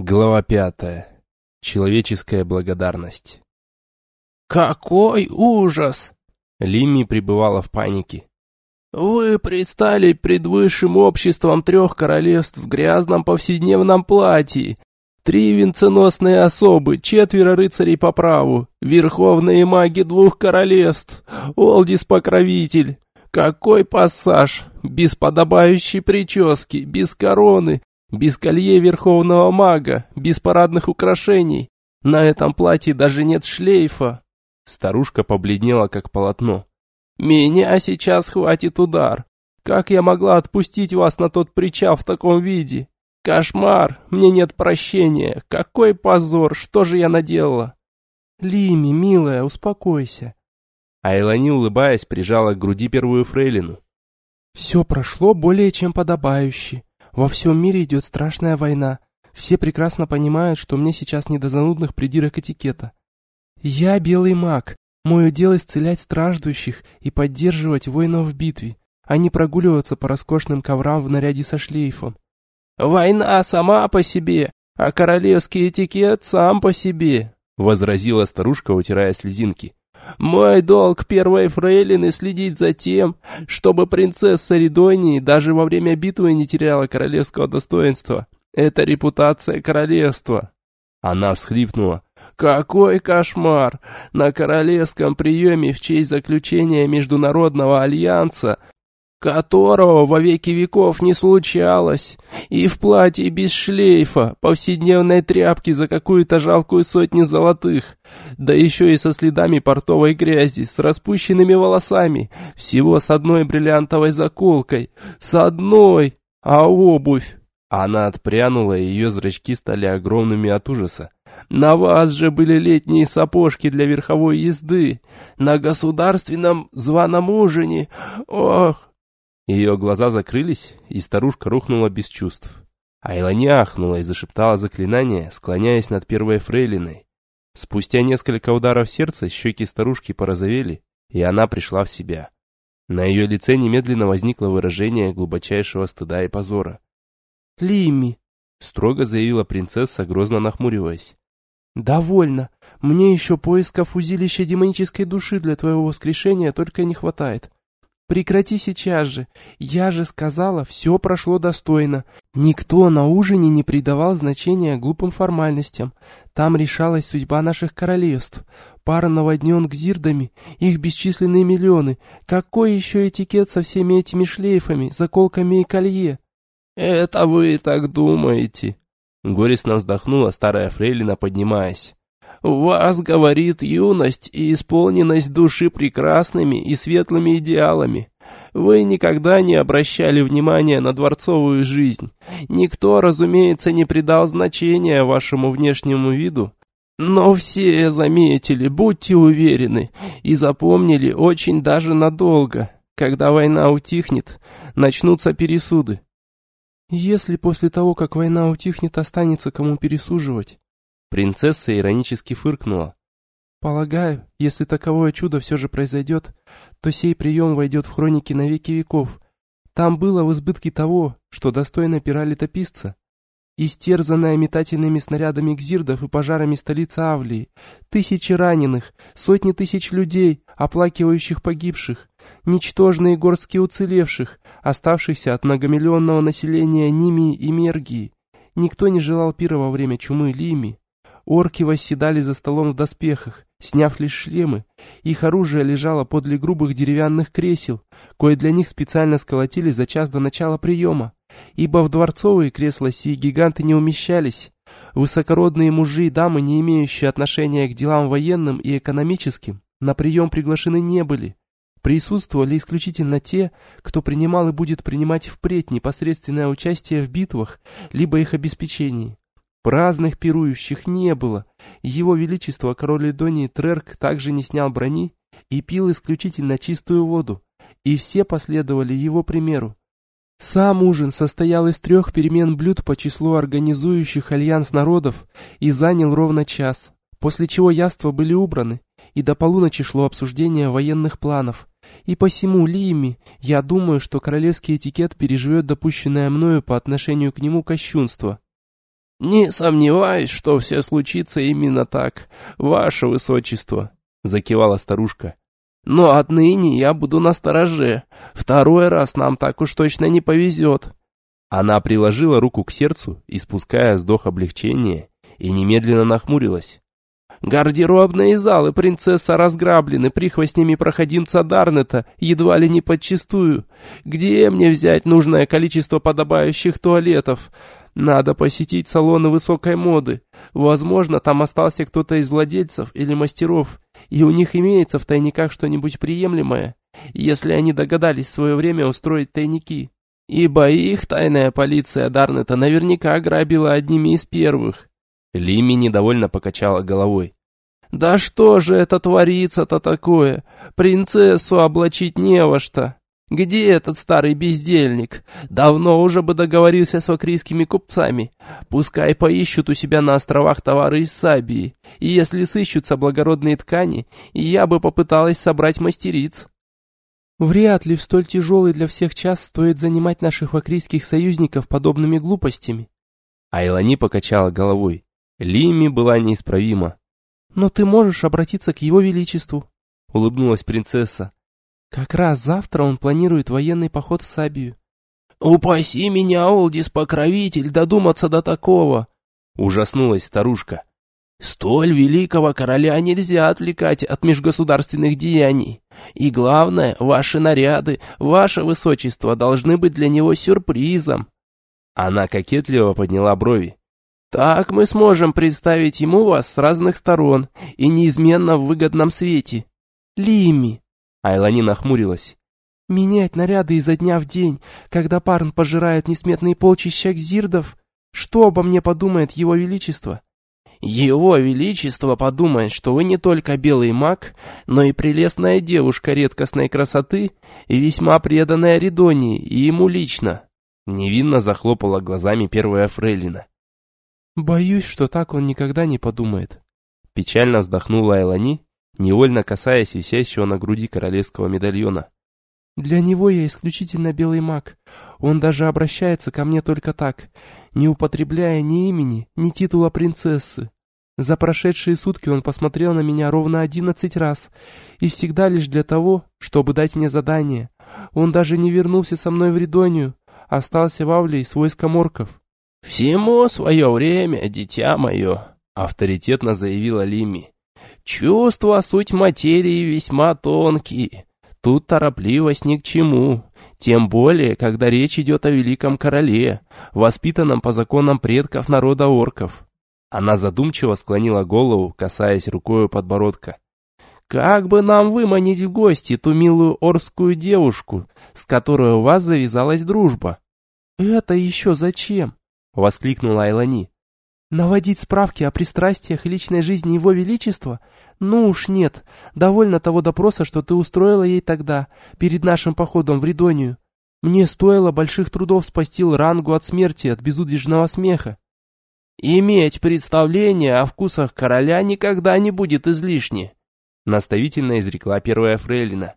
Глава пятая. Человеческая благодарность. «Какой ужас!» Лимми пребывала в панике. «Вы предстали пред высшим обществом трех королевств в грязном повседневном платье. Три венценосные особы, четверо рыцарей по праву, верховные маги двух королевств, Олдис-покровитель. Какой пассаж! Без подобающей прически, без короны, без колье верховного мага, без парадных украшений. На этом платье даже нет шлейфа. Старушка побледнела, как полотно. Меня сейчас хватит удар. Как я могла отпустить вас на тот причал в таком виде? Кошмар, мне нет прощения. Какой позор, что же я наделала? Лими, милая, успокойся. Айлани, улыбаясь, прижала к груди первую фрейлину. Все прошло более чем подобающе. Во всем мире идет страшная война. Все прекрасно понимают, что мне сейчас не до занудных придирок этикета. Я белый маг. Мое дело исцелять страждущих и поддерживать воинов в битве, а не прогуливаться по роскошным коврам в наряде со шлейфом. «Война сама по себе, а королевский этикет сам по себе», — возразила старушка, утирая слезинки. Мой долг первой фрейлины следить за тем, чтобы принцесса Ридонии даже во время битвы не теряла королевского достоинства. Это репутация королевства. Она всхлипнула. Какой кошмар! На королевском приеме в честь заключения Международного альянса которого во веки веков не случалось, и в платье без шлейфа, повседневной тряпки за какую-то жалкую сотню золотых, да еще и со следами портовой грязи, с распущенными волосами, всего с одной бриллиантовой заколкой, с одной, а обувь. Она отпрянула, и ее зрачки стали огромными от ужаса. На вас же были летние сапожки для верховой езды. На государственном званом ужине. Ох, ее глаза закрылись, и старушка рухнула без чувств. Айла не ахнула и зашептала заклинание, склоняясь над первой фрейлиной. Спустя несколько ударов сердца щеки старушки порозовели, и она пришла в себя. На ее лице немедленно возникло выражение глубочайшего стыда и позора. «Лимми!» — строго заявила принцесса, грозно нахмуриваясь. «Довольно. Мне еще поисков узилища демонической души для твоего воскрешения только не хватает. Прекрати сейчас же. Я же сказала, все прошло достойно. Никто на ужине не придавал значения глупым формальностям. Там решалась судьба наших королевств. Пара наводнен гзирдами, их бесчисленные миллионы. Какой еще этикет со всеми этими шлейфами, заколками и колье? Это вы так думаете? Горестно вздохнула старая фрейлина, поднимаясь. В вас говорит юность и исполненность души прекрасными и светлыми идеалами. Вы никогда не обращали внимания на дворцовую жизнь. Никто, разумеется, не придал значения вашему внешнему виду. Но все заметили, будьте уверены, и запомнили очень даже надолго. Когда война утихнет, начнутся пересуды. Если после того, как война утихнет, останется кому пересуживать, Принцесса иронически фыркнула. «Полагаю, если таковое чудо все же произойдет, то сей прием войдет в хроники на веки веков. Там было в избытке того, что достойно пера летописца. Истерзанная метательными снарядами гзирдов и пожарами столицы Авлии, тысячи раненых, сотни тысяч людей, оплакивающих погибших, ничтожные горстки уцелевших, оставшихся от многомиллионного населения Нимии и Мергии. Никто не желал пира во время чумы Лими, Орки восседали за столом в доспехах, сняв лишь шлемы. Их оружие лежало подле грубых деревянных кресел, кое для них специально сколотили за час до начала приема, ибо в дворцовые кресла сии гиганты не умещались. Высокородные мужи и дамы, не имеющие отношения к делам военным и экономическим, на прием приглашены не были. Присутствовали исключительно те, кто принимал и будет принимать впредь непосредственное участие в битвах, либо их обеспечении. Праздных пирующих не было. Его Величество король Эдонии Трерк также не снял брони и пил исключительно чистую воду, и все последовали его примеру. Сам ужин состоял из трех перемен блюд по числу организующих альянс народов и занял ровно час, после чего яства были убраны, и до полуночи шло обсуждение военных планов. И посему, Лими, я думаю, что королевский этикет переживет допущенное мною по отношению к нему кощунство. «Не сомневаюсь, что все случится именно так, ваше высочество», — закивала старушка. «Но отныне я буду на стороже. Второй раз нам так уж точно не повезет». Она приложила руку к сердцу, испуская вздох облегчения, и немедленно нахмурилась. Гардеробные залы принцесса разграблены прихвостнями проходимца Дарнета, едва ли не подчистую. Где мне взять нужное количество подобающих туалетов? Надо посетить салоны высокой моды. Возможно, там остался кто-то из владельцев или мастеров, и у них имеется в тайниках что-нибудь приемлемое, если они догадались в свое время устроить тайники. Ибо их тайная полиция Дарнета наверняка ограбила одними из первых. Лими недовольно покачала головой. «Да что же это творится-то такое? Принцессу облачить не во что. Где этот старый бездельник? Давно уже бы договорился с вакрийскими купцами. Пускай поищут у себя на островах товары из Сабии. И если сыщутся благородные ткани, я бы попыталась собрать мастериц». Вряд ли в столь тяжелый для всех час стоит занимать наших вакрийских союзников подобными глупостями. Айлани покачала головой. Лими была неисправима. «Но ты можешь обратиться к его величеству», — улыбнулась принцесса. «Как раз завтра он планирует военный поход в Сабию». «Упаси меня, Олдис-покровитель, додуматься до такого!» — ужаснулась старушка. «Столь великого короля нельзя отвлекать от межгосударственных деяний. И главное, ваши наряды, ваше высочество должны быть для него сюрпризом». Она кокетливо подняла брови. Так мы сможем представить ему вас с разных сторон и неизменно в выгодном свете. Лими. Айлани нахмурилась. Менять наряды изо дня в день, когда парн пожирает несметные полчища гзирдов? Что обо мне подумает его величество? Его величество подумает, что вы не только белый маг, но и прелестная девушка редкостной красоты и весьма преданная Ридонии и ему лично. Невинно захлопала глазами первая фрейлина. Боюсь, что так он никогда не подумает. Печально вздохнула Элани, невольно касаясь висящего на груди королевского медальона. Для него я исключительно белый маг. Он даже обращается ко мне только так, не употребляя ни имени, ни титула принцессы. За прошедшие сутки он посмотрел на меня ровно одиннадцать раз, и всегда лишь для того, чтобы дать мне задание. Он даже не вернулся со мной в Ридонию, остался в Авлии с войском орков. «Всему свое время, дитя мое», — авторитетно заявила Лими. «Чувства суть материи весьма тонкие. Тут торопливость ни к чему. Тем более, когда речь идет о великом короле, воспитанном по законам предков народа орков». Она задумчиво склонила голову, касаясь рукой подбородка. «Как бы нам выманить в гости ту милую орскую девушку, с которой у вас завязалась дружба?» «Это еще зачем?» — воскликнула Айлани. «Наводить справки о пристрастиях и личной жизни Его Величества? Ну уж нет, довольно того допроса, что ты устроила ей тогда, перед нашим походом в Ридонию. Мне стоило больших трудов спасти Рангу от смерти, от безудержного смеха». «Иметь представление о вкусах короля никогда не будет излишне», — наставительно изрекла первая фрейлина.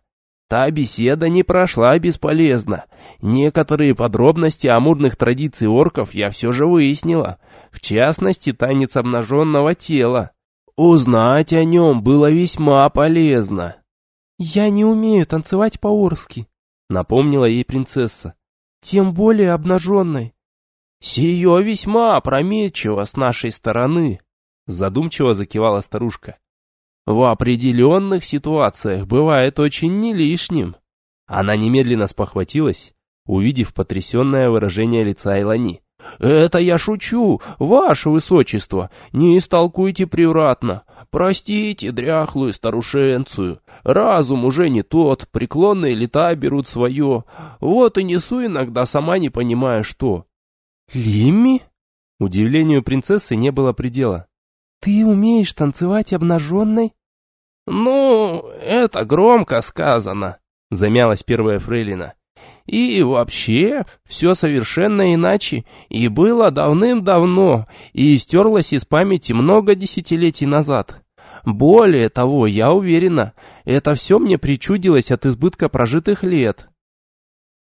Та беседа не прошла бесполезно. Некоторые подробности амурных традиций орков я все же выяснила. В частности, танец обнаженного тела. Узнать о нем было весьма полезно. «Я не умею танцевать по-орски», — напомнила ей принцесса. «Тем более обнаженной». «Сие весьма опрометчиво с нашей стороны», — задумчиво закивала старушка в определенных ситуациях бывает очень не лишним. Она немедленно спохватилась, увидев потрясенное выражение лица Элани. «Это я шучу, ваше высочество, не истолкуйте превратно. Простите дряхлую старушенцию, разум уже не тот, преклонные лета берут свое. Вот и несу иногда, сама не понимая что». «Лимми?» Удивлению принцессы не было предела. «Ты умеешь танцевать обнаженной?» «Ну, это громко сказано», — замялась первая фрейлина. «И вообще, все совершенно иначе, и было давным-давно, и стерлось из памяти много десятилетий назад. Более того, я уверена, это все мне причудилось от избытка прожитых лет».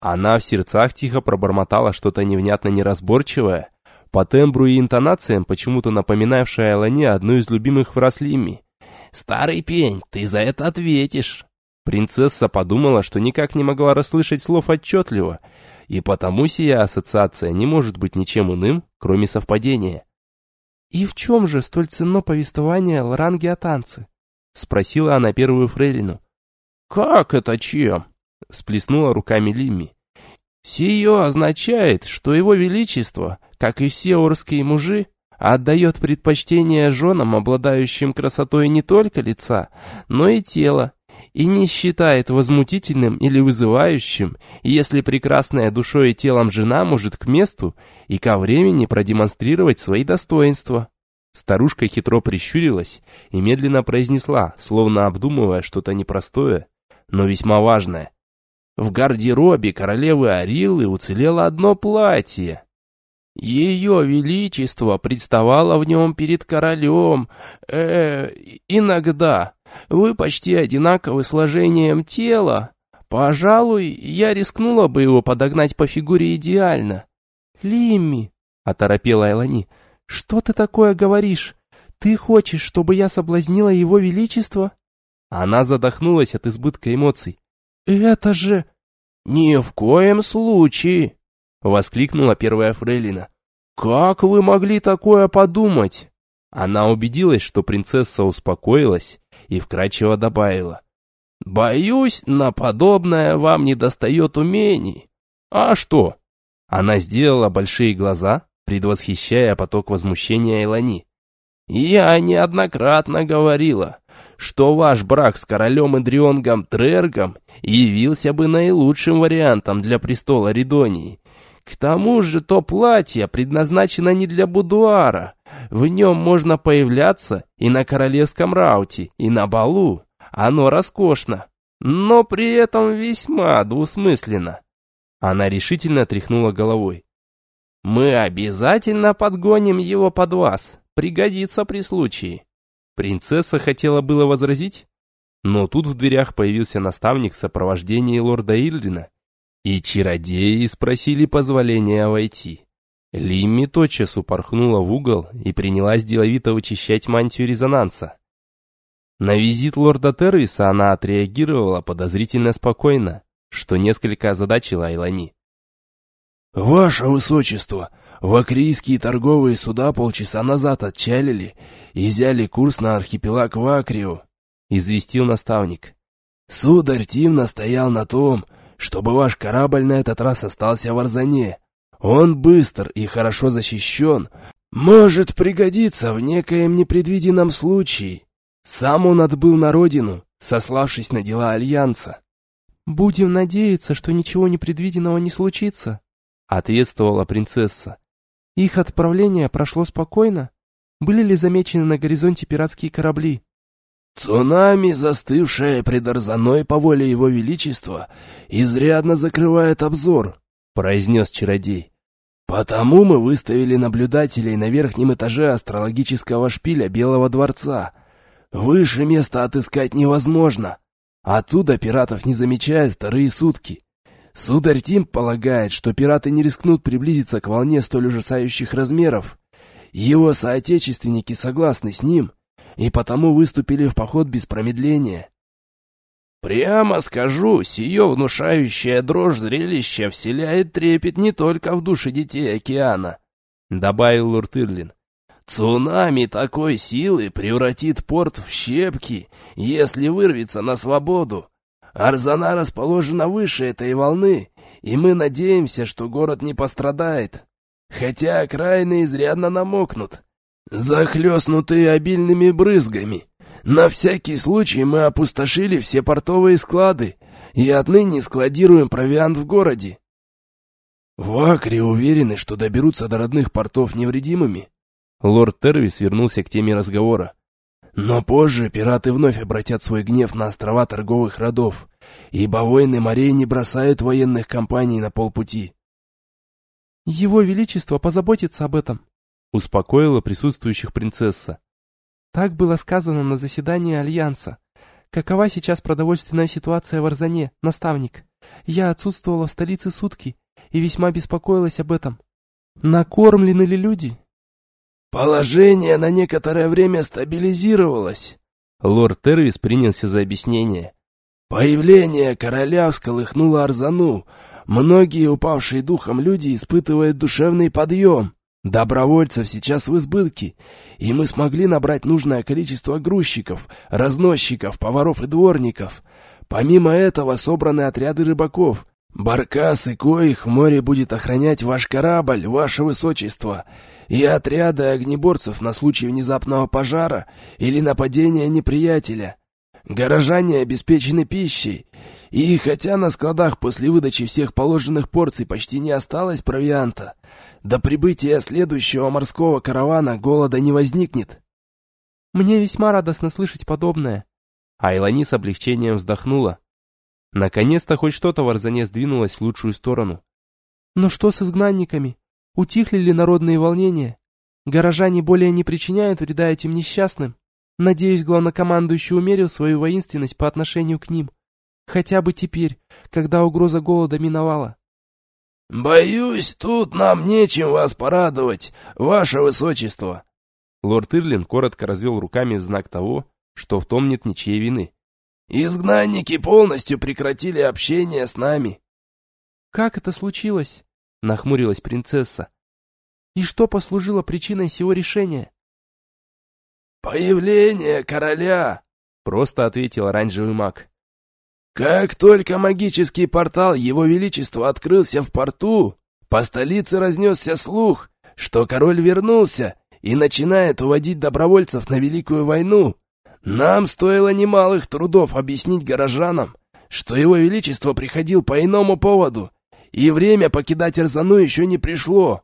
Она в сердцах тихо пробормотала что-то невнятно неразборчивое, по тембру и интонациям, почему-то напоминавшая Элане одну из любимых фраз Лимми. «Старый пень, ты за это ответишь!» Принцесса подумала, что никак не могла расслышать слов отчетливо, и потому сия ассоциация не может быть ничем иным, кроме совпадения. «И в чем же столь ценно повествование Лранги о танце?» — спросила она первую фрейлину. «Как это чем?» — всплеснула руками Лимми. «Сие означает, что его величество, как и все орские мужи, отдает предпочтение женам, обладающим красотой не только лица, но и тела, и не считает возмутительным или вызывающим, если прекрасная душой и телом жена может к месту и ко времени продемонстрировать свои достоинства. Старушка хитро прищурилась и медленно произнесла, словно обдумывая что-то непростое, но весьма важное. В гардеробе королевы Арилы уцелело одно платье. Ее Величество представало в нем перед королем, э, иногда. Вы почти одинаковы сложением тела. Пожалуй, я рискнула бы его подогнать по фигуре идеально. Лимми, оторопела Элани, что ты такое говоришь? Ты хочешь, чтобы я соблазнила его величество? Она задохнулась от избытка эмоций. Это же... Ни в коем случае, воскликнула первая фрейлина. Как вы могли такое подумать? Она убедилась, что принцесса успокоилась и вкрадчиво добавила. «Боюсь, на подобное вам не достает умений. А что?» Она сделала большие глаза, предвосхищая поток возмущения Элани. «Я неоднократно говорила, что ваш брак с королем Эдрионгом Трергом явился бы наилучшим вариантом для престола Ридонии. К тому же то платье предназначено не для будуара, в нем можно появляться и на королевском рауте, и на балу. Оно роскошно, но при этом весьма двусмысленно. Она решительно тряхнула головой. «Мы обязательно подгоним его под вас. Пригодится при случае». Принцесса хотела было возразить, но тут в дверях появился наставник в сопровождении лорда Ильдина, и чародеи спросили позволения войти. Лимми тотчас упорхнула в угол и принялась деловито вычищать мантию резонанса. На визит лорда Тервиса она отреагировала подозрительно спокойно, что несколько озадачило Айлани. «Ваше Высочество, вакрийские торговые суда полчаса назад отчалили и взяли курс на архипелаг Вакрио», — известил наставник. «Сударь Тим настоял на том, чтобы ваш корабль на этот раз остался в Арзане, он быстр и хорошо защищен, может пригодиться в некоем непредвиденном случае. Сам он отбыл на родину, сославшись на дела Альянса. «Будем надеяться, что ничего непредвиденного не случится», — ответствовала принцесса. «Их отправление прошло спокойно. Были ли замечены на горизонте пиратские корабли?» «Цунами, застывшее пред Арзаной по воле его величества, изрядно закрывает обзор», произнес чародей. «Потому мы выставили наблюдателей на верхнем этаже астрологического шпиля Белого дворца. Выше места отыскать невозможно. Оттуда пиратов не замечают вторые сутки. Сударь Тим полагает, что пираты не рискнут приблизиться к волне столь ужасающих размеров. Его соотечественники согласны с ним, и потому выступили в поход без промедления. Прямо скажу, сие внушающее дрожь зрелище вселяет трепет не только в души детей океана, добавил лорд Ирлин. Цунами такой силы превратит порт в щепки, если вырвется на свободу. Арзана расположена выше этой волны, и мы надеемся, что город не пострадает. Хотя окраины изрядно намокнут, захлестнутые обильными брызгами. На всякий случай мы опустошили все портовые склады и отныне складируем провиант в городе. В Акре уверены, что доберутся до родных портов невредимыми. Лорд Тервис вернулся к теме разговора. Но позже пираты вновь обратят свой гнев на острова торговых родов, ибо войны морей не бросают военных компаний на полпути. Его Величество позаботится об этом, успокоила присутствующих принцесса. Так было сказано на заседании Альянса. Какова сейчас продовольственная ситуация в Арзане, наставник? Я отсутствовала в столице сутки и весьма беспокоилась об этом. Накормлены ли люди? Положение на некоторое время стабилизировалось. Лорд Тервис принялся за объяснение. Появление короля всколыхнуло Арзану. Многие упавшие духом люди испытывают душевный подъем. Добровольцев сейчас в избытке, и мы смогли набрать нужное количество грузчиков, разносчиков, поваров и дворников. Помимо этого собраны отряды рыбаков. Баркасы, коих в море будет охранять ваш корабль, ваше высочество, и отряды огнеборцев на случай внезапного пожара или нападения неприятеля. Горожане обеспечены пищей, и хотя на складах после выдачи всех положенных порций почти не осталось провианта, до прибытия следующего морского каравана голода не возникнет. Мне весьма радостно слышать подобное. Айлани с облегчением вздохнула. Наконец-то хоть что-то в Арзане сдвинулось в лучшую сторону. Но что с изгнанниками? Утихли ли народные волнения? Горожане более не причиняют вреда этим несчастным? Надеюсь, главнокомандующий умерил свою воинственность по отношению к ним. Хотя бы теперь, когда угроза голода миновала. «Боюсь, тут нам нечем вас порадовать, ваше высочество». Лорд Ирлин коротко развел руками в знак того, что в том нет ничьей вины. «Изгнанники полностью прекратили общение с нами». «Как это случилось?» — нахмурилась принцесса. «И что послужило причиной всего решения?» «Появление короля», — просто ответил оранжевый маг. Как только магический портал Его Величества открылся в порту, по столице разнесся слух, что король вернулся и начинает уводить добровольцев на Великую войну. Нам стоило немалых трудов объяснить горожанам, что Его Величество приходил по иному поводу, и время покидать Арзану еще не пришло.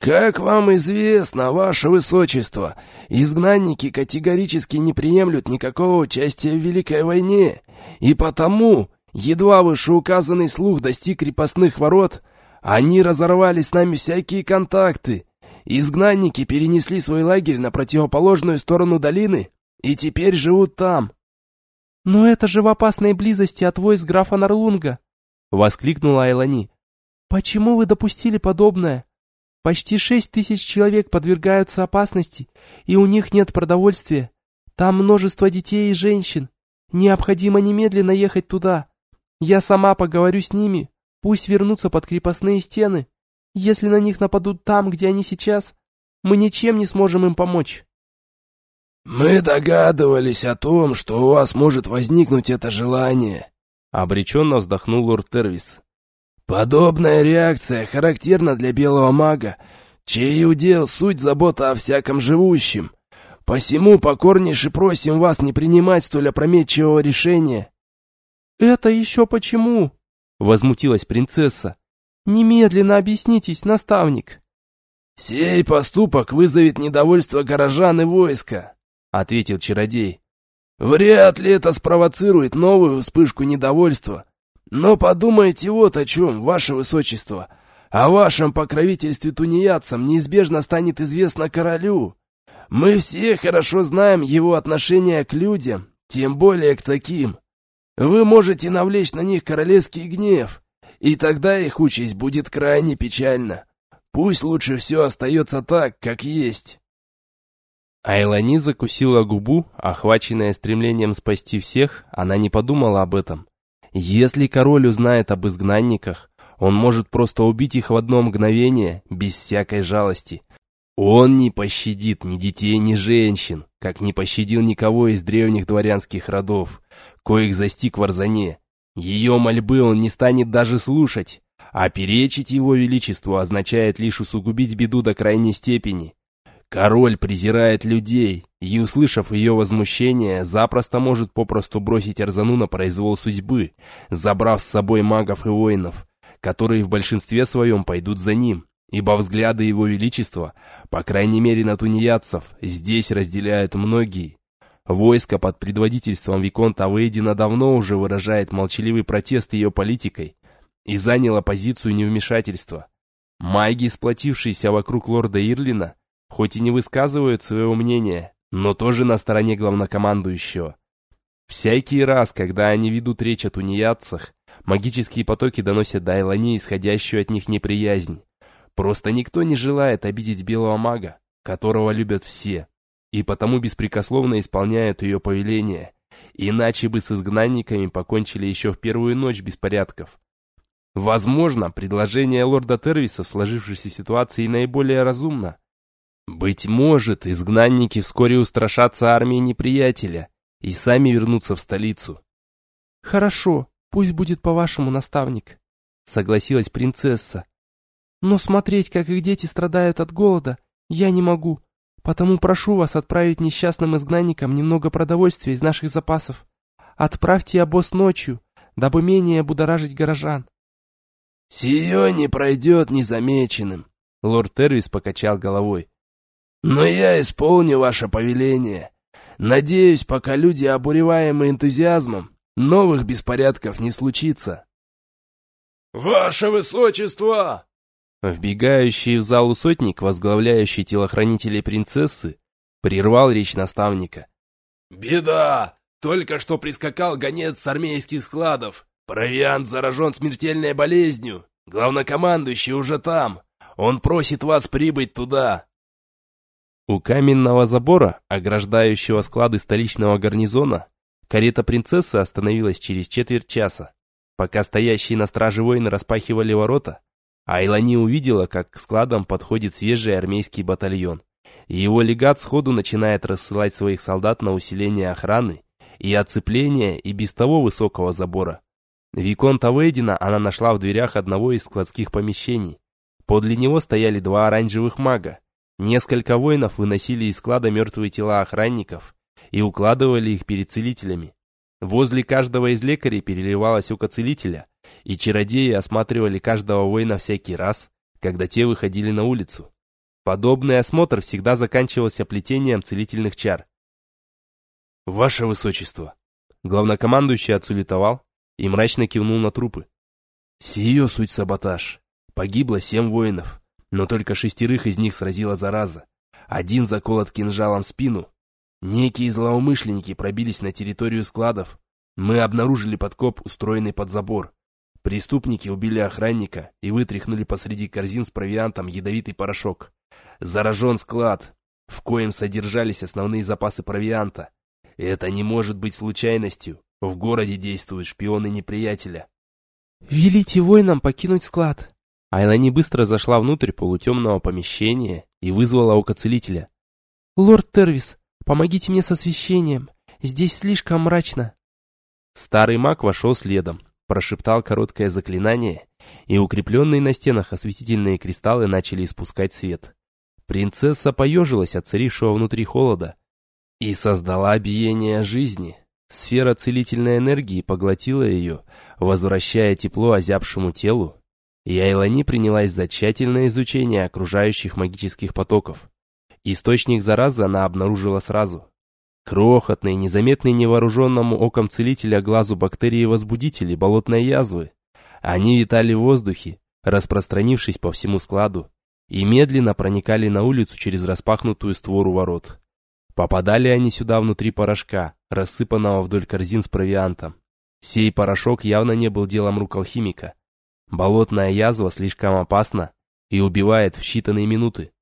«Как вам известно, ваше высочество, изгнанники категорически не приемлют никакого участия в Великой войне, и потому, едва вышеуказанный слух достиг крепостных ворот, они разорвали с нами всякие контакты. Изгнанники перенесли свой лагерь на противоположную сторону долины и теперь живут там». «Но это же в опасной близости от войск графа Нарлунга!» — воскликнула Айлани. «Почему вы допустили подобное?» Почти шесть тысяч человек подвергаются опасности, и у них нет продовольствия. Там множество детей и женщин. Необходимо немедленно ехать туда. Я сама поговорю с ними. Пусть вернутся под крепостные стены. Если на них нападут там, где они сейчас, мы ничем не сможем им помочь. Мы догадывались о том, что у вас может возникнуть это желание. Обреченно вздохнул лорд Тервис. Подобная реакция характерна для белого мага, чей удел суть забота о всяком живущем. Посему покорнейше просим вас не принимать столь опрометчивого решения». «Это еще почему?» — возмутилась принцесса. «Немедленно объяснитесь, наставник». «Сей поступок вызовет недовольство горожан и войска», — ответил чародей. «Вряд ли это спровоцирует новую вспышку недовольства, но подумайте вот о чем, ваше высочество. О вашем покровительстве тунеядцам неизбежно станет известно королю. Мы все хорошо знаем его отношение к людям, тем более к таким. Вы можете навлечь на них королевский гнев, и тогда их участь будет крайне печальна. Пусть лучше все остается так, как есть». Айлани закусила губу, охваченная стремлением спасти всех, она не подумала об этом. Если король узнает об изгнанниках, он может просто убить их в одно мгновение, без всякой жалости. Он не пощадит ни детей, ни женщин, как не пощадил никого из древних дворянских родов, коих застиг в Арзане. Ее мольбы он не станет даже слушать, а перечить его величеству означает лишь усугубить беду до крайней степени. Король презирает людей, и, услышав ее возмущение, запросто может попросту бросить Арзану на произвол судьбы, забрав с собой магов и воинов, которые в большинстве своем пойдут за ним, ибо взгляды его величества, по крайней мере на тунеядцев, здесь разделяют многие. Войско под предводительством Виконта Вейдина давно уже выражает молчаливый протест ее политикой и заняло позицию невмешательства. Маги, сплотившиеся вокруг лорда Ирлина, хоть и не высказывают своего мнения, но тоже на стороне главнокомандующего. Всякий раз, когда они ведут речь о тунеядцах, магические потоки доносят до Айлани исходящую от них неприязнь. Просто никто не желает обидеть белого мага, которого любят все, и потому беспрекословно исполняют ее повеления, иначе бы с изгнанниками покончили еще в первую ночь беспорядков. Возможно, предложение лорда Тервиса в сложившейся ситуации наиболее разумно. Быть может, изгнанники вскоре устрашатся армии неприятеля и сами вернутся в столицу. «Хорошо, пусть будет по-вашему, наставник», — согласилась принцесса. «Но смотреть, как их дети страдают от голода, я не могу, потому прошу вас отправить несчастным изгнанникам немного продовольствия из наших запасов. Отправьте обоз ночью, дабы менее будоражить горожан». «Сие не пройдет незамеченным», — лорд Тервис покачал головой. «Но я исполню ваше повеление. Надеюсь, пока люди, обуреваемые энтузиазмом, новых беспорядков не случится». «Ваше Высочество!» Вбегающий в залу сотник, возглавляющий телохранителей принцессы, прервал речь наставника. «Беда! Только что прискакал гонец с армейских складов. Провиант заражен смертельной болезнью. Главнокомандующий уже там. Он просит вас прибыть туда». У каменного забора, ограждающего склады столичного гарнизона, карета принцессы остановилась через четверть часа. Пока стоящие на страже воины распахивали ворота, Айлани увидела, как к складам подходит свежий армейский батальон. И его легат сходу начинает рассылать своих солдат на усиление охраны и оцепление и без того высокого забора. Виконта Вейдина она нашла в дверях одного из складских помещений. Подле него стояли два оранжевых мага. Несколько воинов выносили из склада мертвые тела охранников и укладывали их перед целителями. Возле каждого из лекарей переливалось око целителя, и чародеи осматривали каждого воина всякий раз, когда те выходили на улицу. Подобный осмотр всегда заканчивался плетением целительных чар. «Ваше Высочество!» Главнокомандующий отсулетовал и мрачно кивнул на трупы. «Сие суть саботаж. Погибло семь воинов, но только шестерых из них сразила зараза. Один заколот кинжалом в спину. Некие злоумышленники пробились на территорию складов. Мы обнаружили подкоп, устроенный под забор. Преступники убили охранника и вытряхнули посреди корзин с провиантом ядовитый порошок. Заражен склад, в коем содержались основные запасы провианта. Это не может быть случайностью. В городе действуют шпионы неприятеля. «Велите воинам покинуть склад!» Айлани быстро зашла внутрь полутемного помещения и вызвала око целителя. «Лорд Тервис, помогите мне с освещением. Здесь слишком мрачно». Старый маг вошел следом, прошептал короткое заклинание, и укрепленные на стенах осветительные кристаллы начали испускать свет. Принцесса поежилась от царившего внутри холода и создала биение жизни. Сфера целительной энергии поглотила ее, возвращая тепло озябшему телу, и Айлани принялась за тщательное изучение окружающих магических потоков. Источник заразы она обнаружила сразу. Крохотные, незаметные невооруженному оком целителя глазу бактерии-возбудители болотной язвы. Они витали в воздухе, распространившись по всему складу, и медленно проникали на улицу через распахнутую створу ворот. Попадали они сюда внутри порошка, рассыпанного вдоль корзин с провиантом. Сей порошок явно не был делом рук алхимика. Болотная язва слишком опасна и убивает в считанные минуты.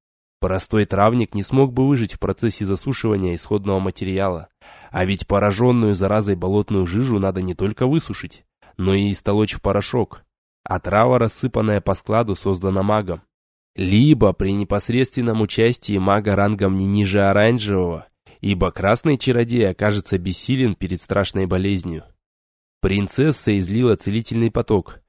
Простой травник не смог бы выжить в процессе засушивания исходного материала. А ведь пораженную заразой болотную жижу надо не только высушить, но и истолочь в порошок. А трава, рассыпанная по складу, создана магом. Либо при непосредственном участии мага рангом не ниже оранжевого, ибо красный чародей окажется бессилен перед страшной болезнью. Принцесса излила целительный поток,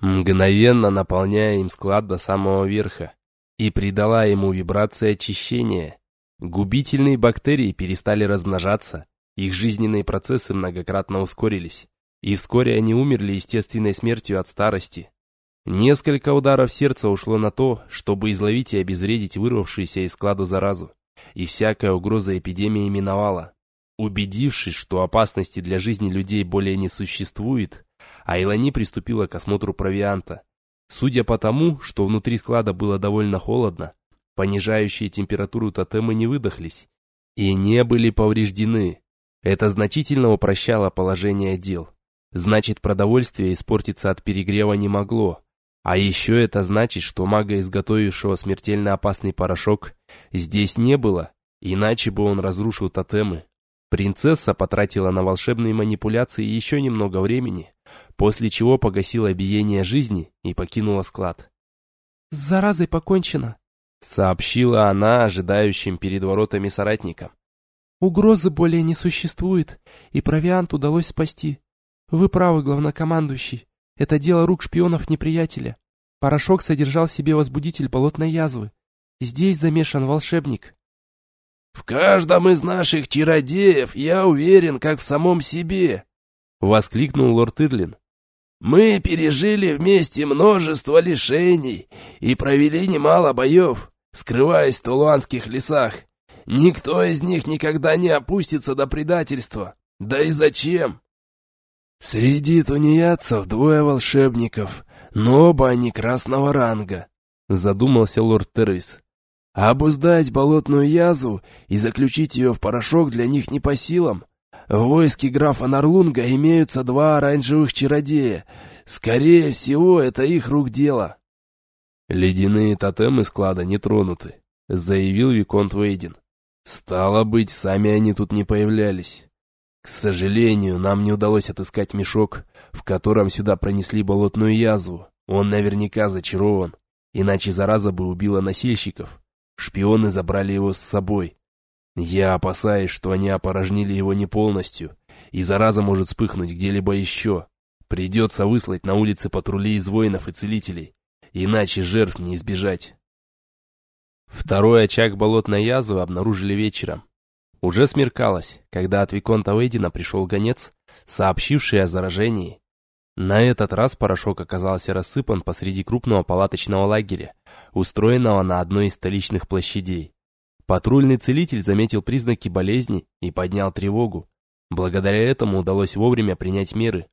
мгновенно наполняя им склад до самого верха и придала ему вибрации очищения. Губительные бактерии перестали размножаться, их жизненные процессы многократно ускорились, и вскоре они умерли естественной смертью от старости. Несколько ударов сердца ушло на то, чтобы изловить и обезвредить вырвавшуюся из склада заразу, и всякая угроза эпидемии миновала. Убедившись, что опасности для жизни людей более не существует, Айлани приступила к осмотру провианта. Судя по тому, что внутри склада было довольно холодно, понижающие температуру тотемы не выдохлись и не были повреждены. Это значительно упрощало положение дел. Значит, продовольствие испортиться от перегрева не могло. А еще это значит, что мага, изготовившего смертельно опасный порошок, здесь не было, иначе бы он разрушил тотемы. Принцесса потратила на волшебные манипуляции еще немного времени, после чего погасила биение жизни и покинула склад. «С заразой покончено», — сообщила она ожидающим перед воротами соратникам. «Угрозы более не существует, и провиант удалось спасти. Вы правы, главнокомандующий. Это дело рук шпионов неприятеля. Порошок содержал в себе возбудитель болотной язвы. Здесь замешан волшебник. «В каждом из наших чародеев я уверен, как в самом себе!» — воскликнул лорд Ирлин. «Мы пережили вместе множество лишений и провели немало боев, скрываясь в тулуанских лесах. Никто из них никогда не опустится до предательства. Да и зачем? «Среди тунеядцев двое волшебников, но оба они красного ранга», — задумался лорд Тервис. «Обуздать болотную язву и заключить ее в порошок для них не по силам. В войске графа Нарлунга имеются два оранжевых чародея. Скорее всего, это их рук дело». «Ледяные тотемы склада не тронуты», — заявил Виконт Вейдин. «Стало быть, сами они тут не появлялись». К сожалению, нам не удалось отыскать мешок, в котором сюда пронесли болотную язву. Он наверняка зачарован, иначе зараза бы убила носильщиков. Шпионы забрали его с собой. Я опасаюсь, что они опорожнили его не полностью, и зараза может вспыхнуть где-либо еще. Придется выслать на улице патрули из воинов и целителей, иначе жертв не избежать. Второй очаг болотной язвы обнаружили вечером. Уже смеркалось, когда от Виконта Вейдина пришел гонец, сообщивший о заражении. На этот раз порошок оказался рассыпан посреди крупного палаточного лагеря, устроенного на одной из столичных площадей. Патрульный целитель заметил признаки болезни и поднял тревогу. Благодаря этому удалось вовремя принять меры.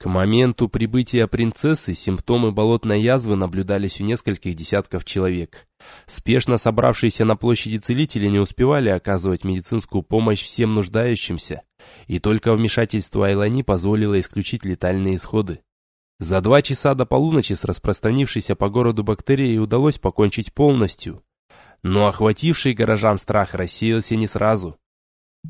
К моменту прибытия принцессы симптомы болотной язвы наблюдались у нескольких десятков человек. Спешно собравшиеся на площади целители не успевали оказывать медицинскую помощь всем нуждающимся, и только вмешательство Айлани позволило исключить летальные исходы. За два часа до полуночи с распространившейся по городу бактерией удалось покончить полностью. Но охвативший горожан страх рассеялся не сразу.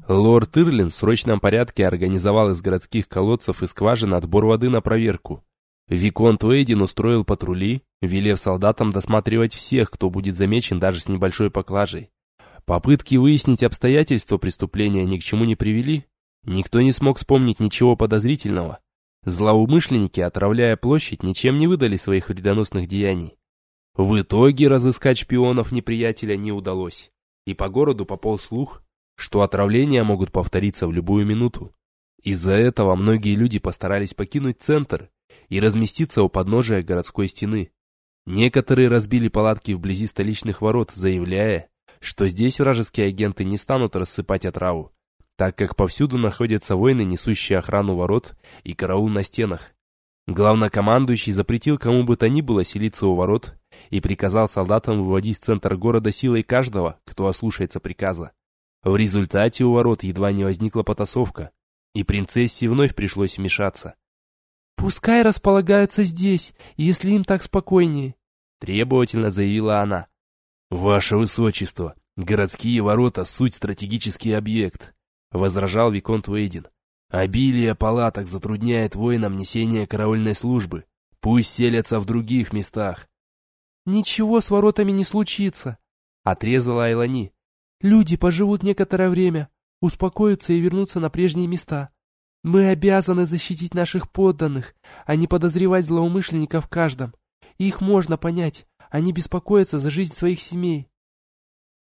Лорд Ирлин в срочном порядке организовал из городских колодцев и скважин отбор воды на проверку. Виконт Уэйдин устроил патрули, велев солдатам досматривать всех, кто будет замечен даже с небольшой поклажей. Попытки выяснить обстоятельства преступления ни к чему не привели. Никто не смог вспомнить ничего подозрительного. Злоумышленники, отравляя площадь, ничем не выдали своих вредоносных деяний. В итоге разыскать шпионов неприятеля не удалось, и по городу пополз слух, что отравления могут повториться в любую минуту. Из-за этого многие люди постарались покинуть центр и разместиться у подножия городской стены. Некоторые разбили палатки вблизи столичных ворот, заявляя, что здесь вражеские агенты не станут рассыпать отраву, так как повсюду находятся воины, несущие охрану ворот и караул на стенах. Главнокомандующий запретил кому бы то ни было селиться у ворот и приказал солдатам выводить в центр города силой каждого, кто ослушается приказа. В результате у ворот едва не возникла потасовка, и принцессе вновь пришлось вмешаться. «Пускай располагаются здесь, если им так спокойнее», — требовательно заявила она. «Ваше Высочество, городские ворота — суть стратегический объект», — возражал Виконт Уэйдин. «Обилие палаток затрудняет воинам несение караульной службы. Пусть селятся в других местах». «Ничего с воротами не случится», — отрезала Айлани. Люди поживут некоторое время, успокоятся и вернутся на прежние места. Мы обязаны защитить наших подданных, а не подозревать злоумышленников в каждом. Их можно понять, они беспокоятся за жизнь своих семей.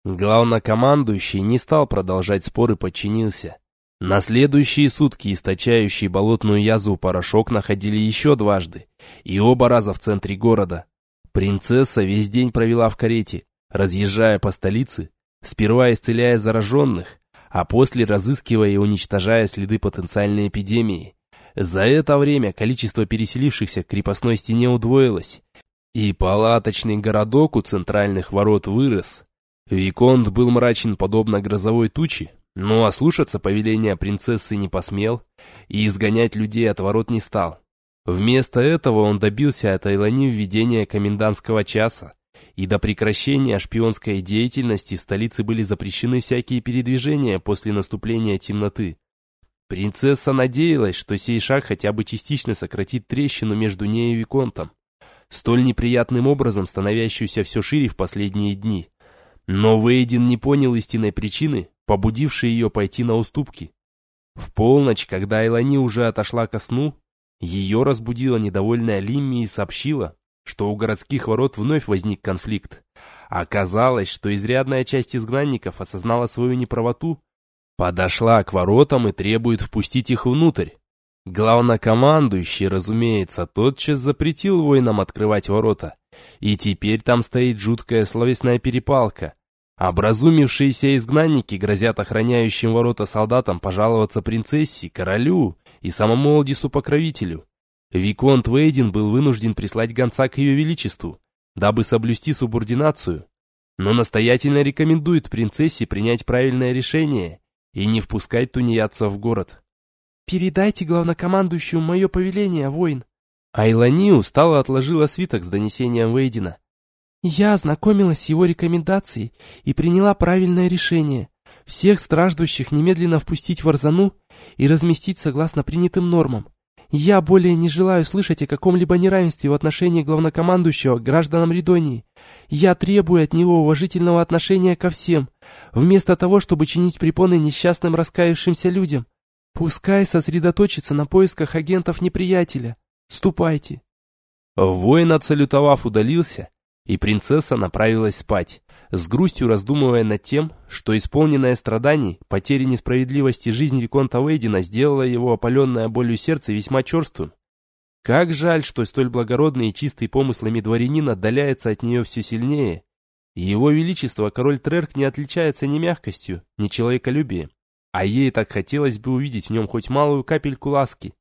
Главнокомандующий не стал продолжать спор и подчинился. На следующие сутки источающий болотную язву порошок находили еще дважды, и оба раза в центре города. Принцесса весь день провела в карете, разъезжая по столице сперва исцеляя зараженных, а после разыскивая и уничтожая следы потенциальной эпидемии. За это время количество переселившихся к крепостной стене удвоилось, и палаточный городок у центральных ворот вырос. Виконт был мрачен подобно грозовой туче, но ослушаться повеления принцессы не посмел и изгонять людей от ворот не стал. Вместо этого он добился от Айлани введения комендантского часа, и до прекращения шпионской деятельности в столице были запрещены всякие передвижения после наступления темноты. Принцесса надеялась, что сей шаг хотя бы частично сократит трещину между ней и Виконтом, столь неприятным образом становящуюся все шире в последние дни. Но Вейдин не понял истинной причины, побудившей ее пойти на уступки. В полночь, когда Элани уже отошла ко сну, ее разбудила недовольная Лимми и сообщила, что у городских ворот вновь возник конфликт. Оказалось, что изрядная часть изгнанников осознала свою неправоту, подошла к воротам и требует впустить их внутрь. Главнокомандующий, разумеется, тотчас запретил воинам открывать ворота, и теперь там стоит жуткая словесная перепалка. Образумившиеся изгнанники грозят охраняющим ворота солдатам пожаловаться принцессе, королю и самому Олдису-покровителю. Виконт Вейдин был вынужден прислать гонца к ее величеству, дабы соблюсти субординацию, но настоятельно рекомендует принцессе принять правильное решение и не впускать тунеядцев в город. «Передайте главнокомандующему мое повеление, воин». Айлани устало отложила свиток с донесением Вейдина. «Я ознакомилась с его рекомендацией и приняла правильное решение. Всех страждущих немедленно впустить в Арзану и разместить согласно принятым нормам. Я более не желаю слышать о каком-либо неравенстве в отношении главнокомандующего к гражданам Ридонии. Я требую от него уважительного отношения ко всем, вместо того, чтобы чинить препоны несчастным раскаявшимся людям. Пускай сосредоточится на поисках агентов неприятеля. Ступайте. Воин, отсалютовав, удалился, и принцесса направилась спать, с грустью раздумывая над тем, что исполненное страданий, потери несправедливости жизнь Виконта Уэйдина сделала его опаленное болью сердце весьма черствым. Как жаль, что столь благородный и чистый помыслами дворянин отдаляется от нее все сильнее. И его величество, король Трерк, не отличается ни мягкостью, ни человеколюбием. А ей так хотелось бы увидеть в нем хоть малую капельку ласки.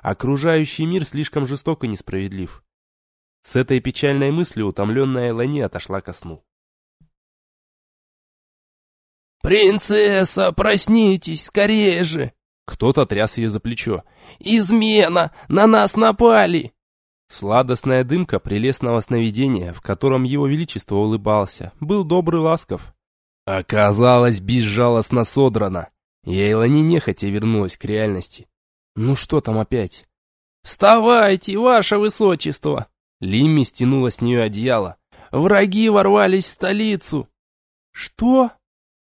Окружающий мир слишком жесток и несправедлив. С этой печальной мыслью утомленная Элани отошла ко сну. «Принцесса, проснитесь, скорее же!» Кто-то тряс ее за плечо. «Измена! На нас напали!» Сладостная дымка прелестного сновидения, в котором его величество улыбался, был добрый ласков. Оказалось, безжалостно содрана. И Эйлани нехотя вернулась к реальности. Ну что там опять? «Вставайте, ваше высочество!» Лимми стянула с нее одеяло. «Враги ворвались в столицу!» «Что?»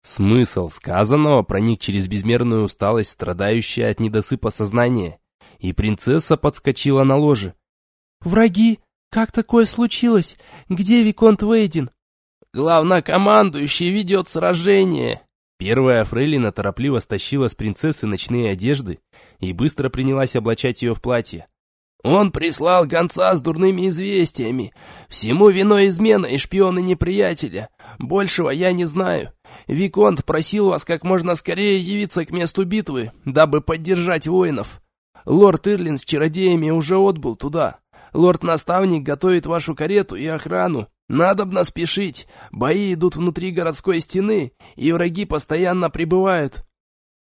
Смысл сказанного проник через безмерную усталость, страдающая от недосыпа сознания, и принцесса подскочила на ложе. «Враги? Как такое случилось? Где Виконт Вейдин?» «Главнокомандующий ведет сражение!» Первая фрейлина торопливо стащила с принцессы ночные одежды и быстро принялась облачать ее в платье. «Он прислал гонца с дурными известиями. Всему виной измена и шпионы неприятеля. Большего я не знаю. Виконт просил вас как можно скорее явиться к месту битвы, дабы поддержать воинов. Лорд Ирлин с чародеями уже отбыл туда. Лорд-наставник готовит вашу карету и охрану. Надобно спешить. Бои идут внутри городской стены, и враги постоянно прибывают.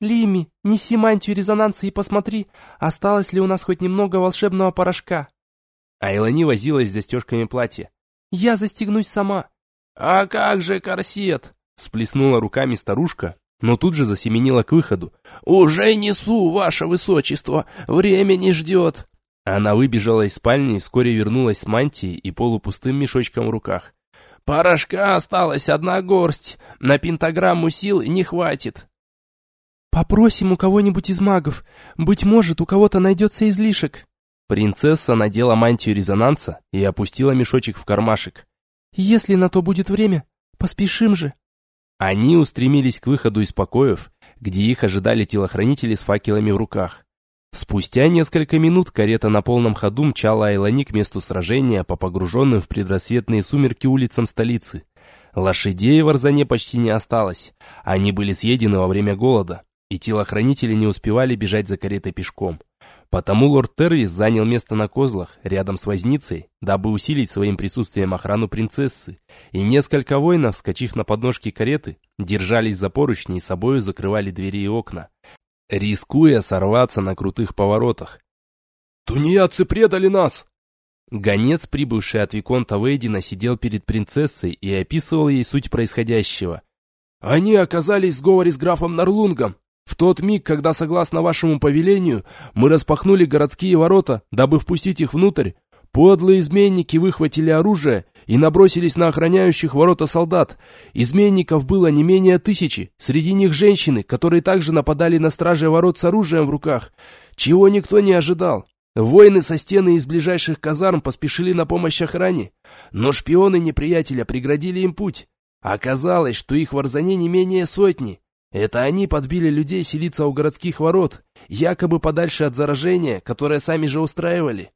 Лими, неси мантию резонанса и посмотри, осталось ли у нас хоть немного волшебного порошка. Айлани возилась с застежками платья. Я застегнусь сама. А как же корсет? Сплеснула руками старушка, но тут же засеменила к выходу. «Уже несу, ваше высочество! Время не ждет!» Она выбежала из спальни и вскоре вернулась с мантией и полупустым мешочком в руках. «Порошка осталась одна горсть. На пентаграмму сил не хватит». «Попросим у кого-нибудь из магов. Быть может, у кого-то найдется излишек». Принцесса надела мантию резонанса и опустила мешочек в кармашек. «Если на то будет время, поспешим же». Они устремились к выходу из покоев, где их ожидали телохранители с факелами в руках. Спустя несколько минут карета на полном ходу мчала Айлани к месту сражения по погруженным в предрассветные сумерки улицам столицы. Лошадей в Арзане почти не осталось, они были съедены во время голода, и телохранители не успевали бежать за каретой пешком. Потому лорд Тервис занял место на козлах, рядом с возницей, дабы усилить своим присутствием охрану принцессы, и несколько воинов, вскочив на подножки кареты, держались за поручни и собою закрывали двери и окна, рискуя сорваться на крутых поворотах. Тунеядцы предали нас!» Гонец, прибывший от Виконта Вейдина, сидел перед принцессой и описывал ей суть происходящего. «Они оказались в сговоре с графом Нарлунгом. В тот миг, когда, согласно вашему повелению, мы распахнули городские ворота, дабы впустить их внутрь, подлые изменники выхватили оружие и набросились на охраняющих ворота солдат. Изменников было не менее тысячи, среди них женщины, которые также нападали на стражей ворот с оружием в руках, чего никто не ожидал. Воины со стены из ближайших казарм поспешили на помощь охране, но шпионы неприятеля преградили им путь. Оказалось, что их в Арзане не менее сотни. Это они подбили людей селиться у городских ворот, якобы подальше от заражения, которое сами же устраивали.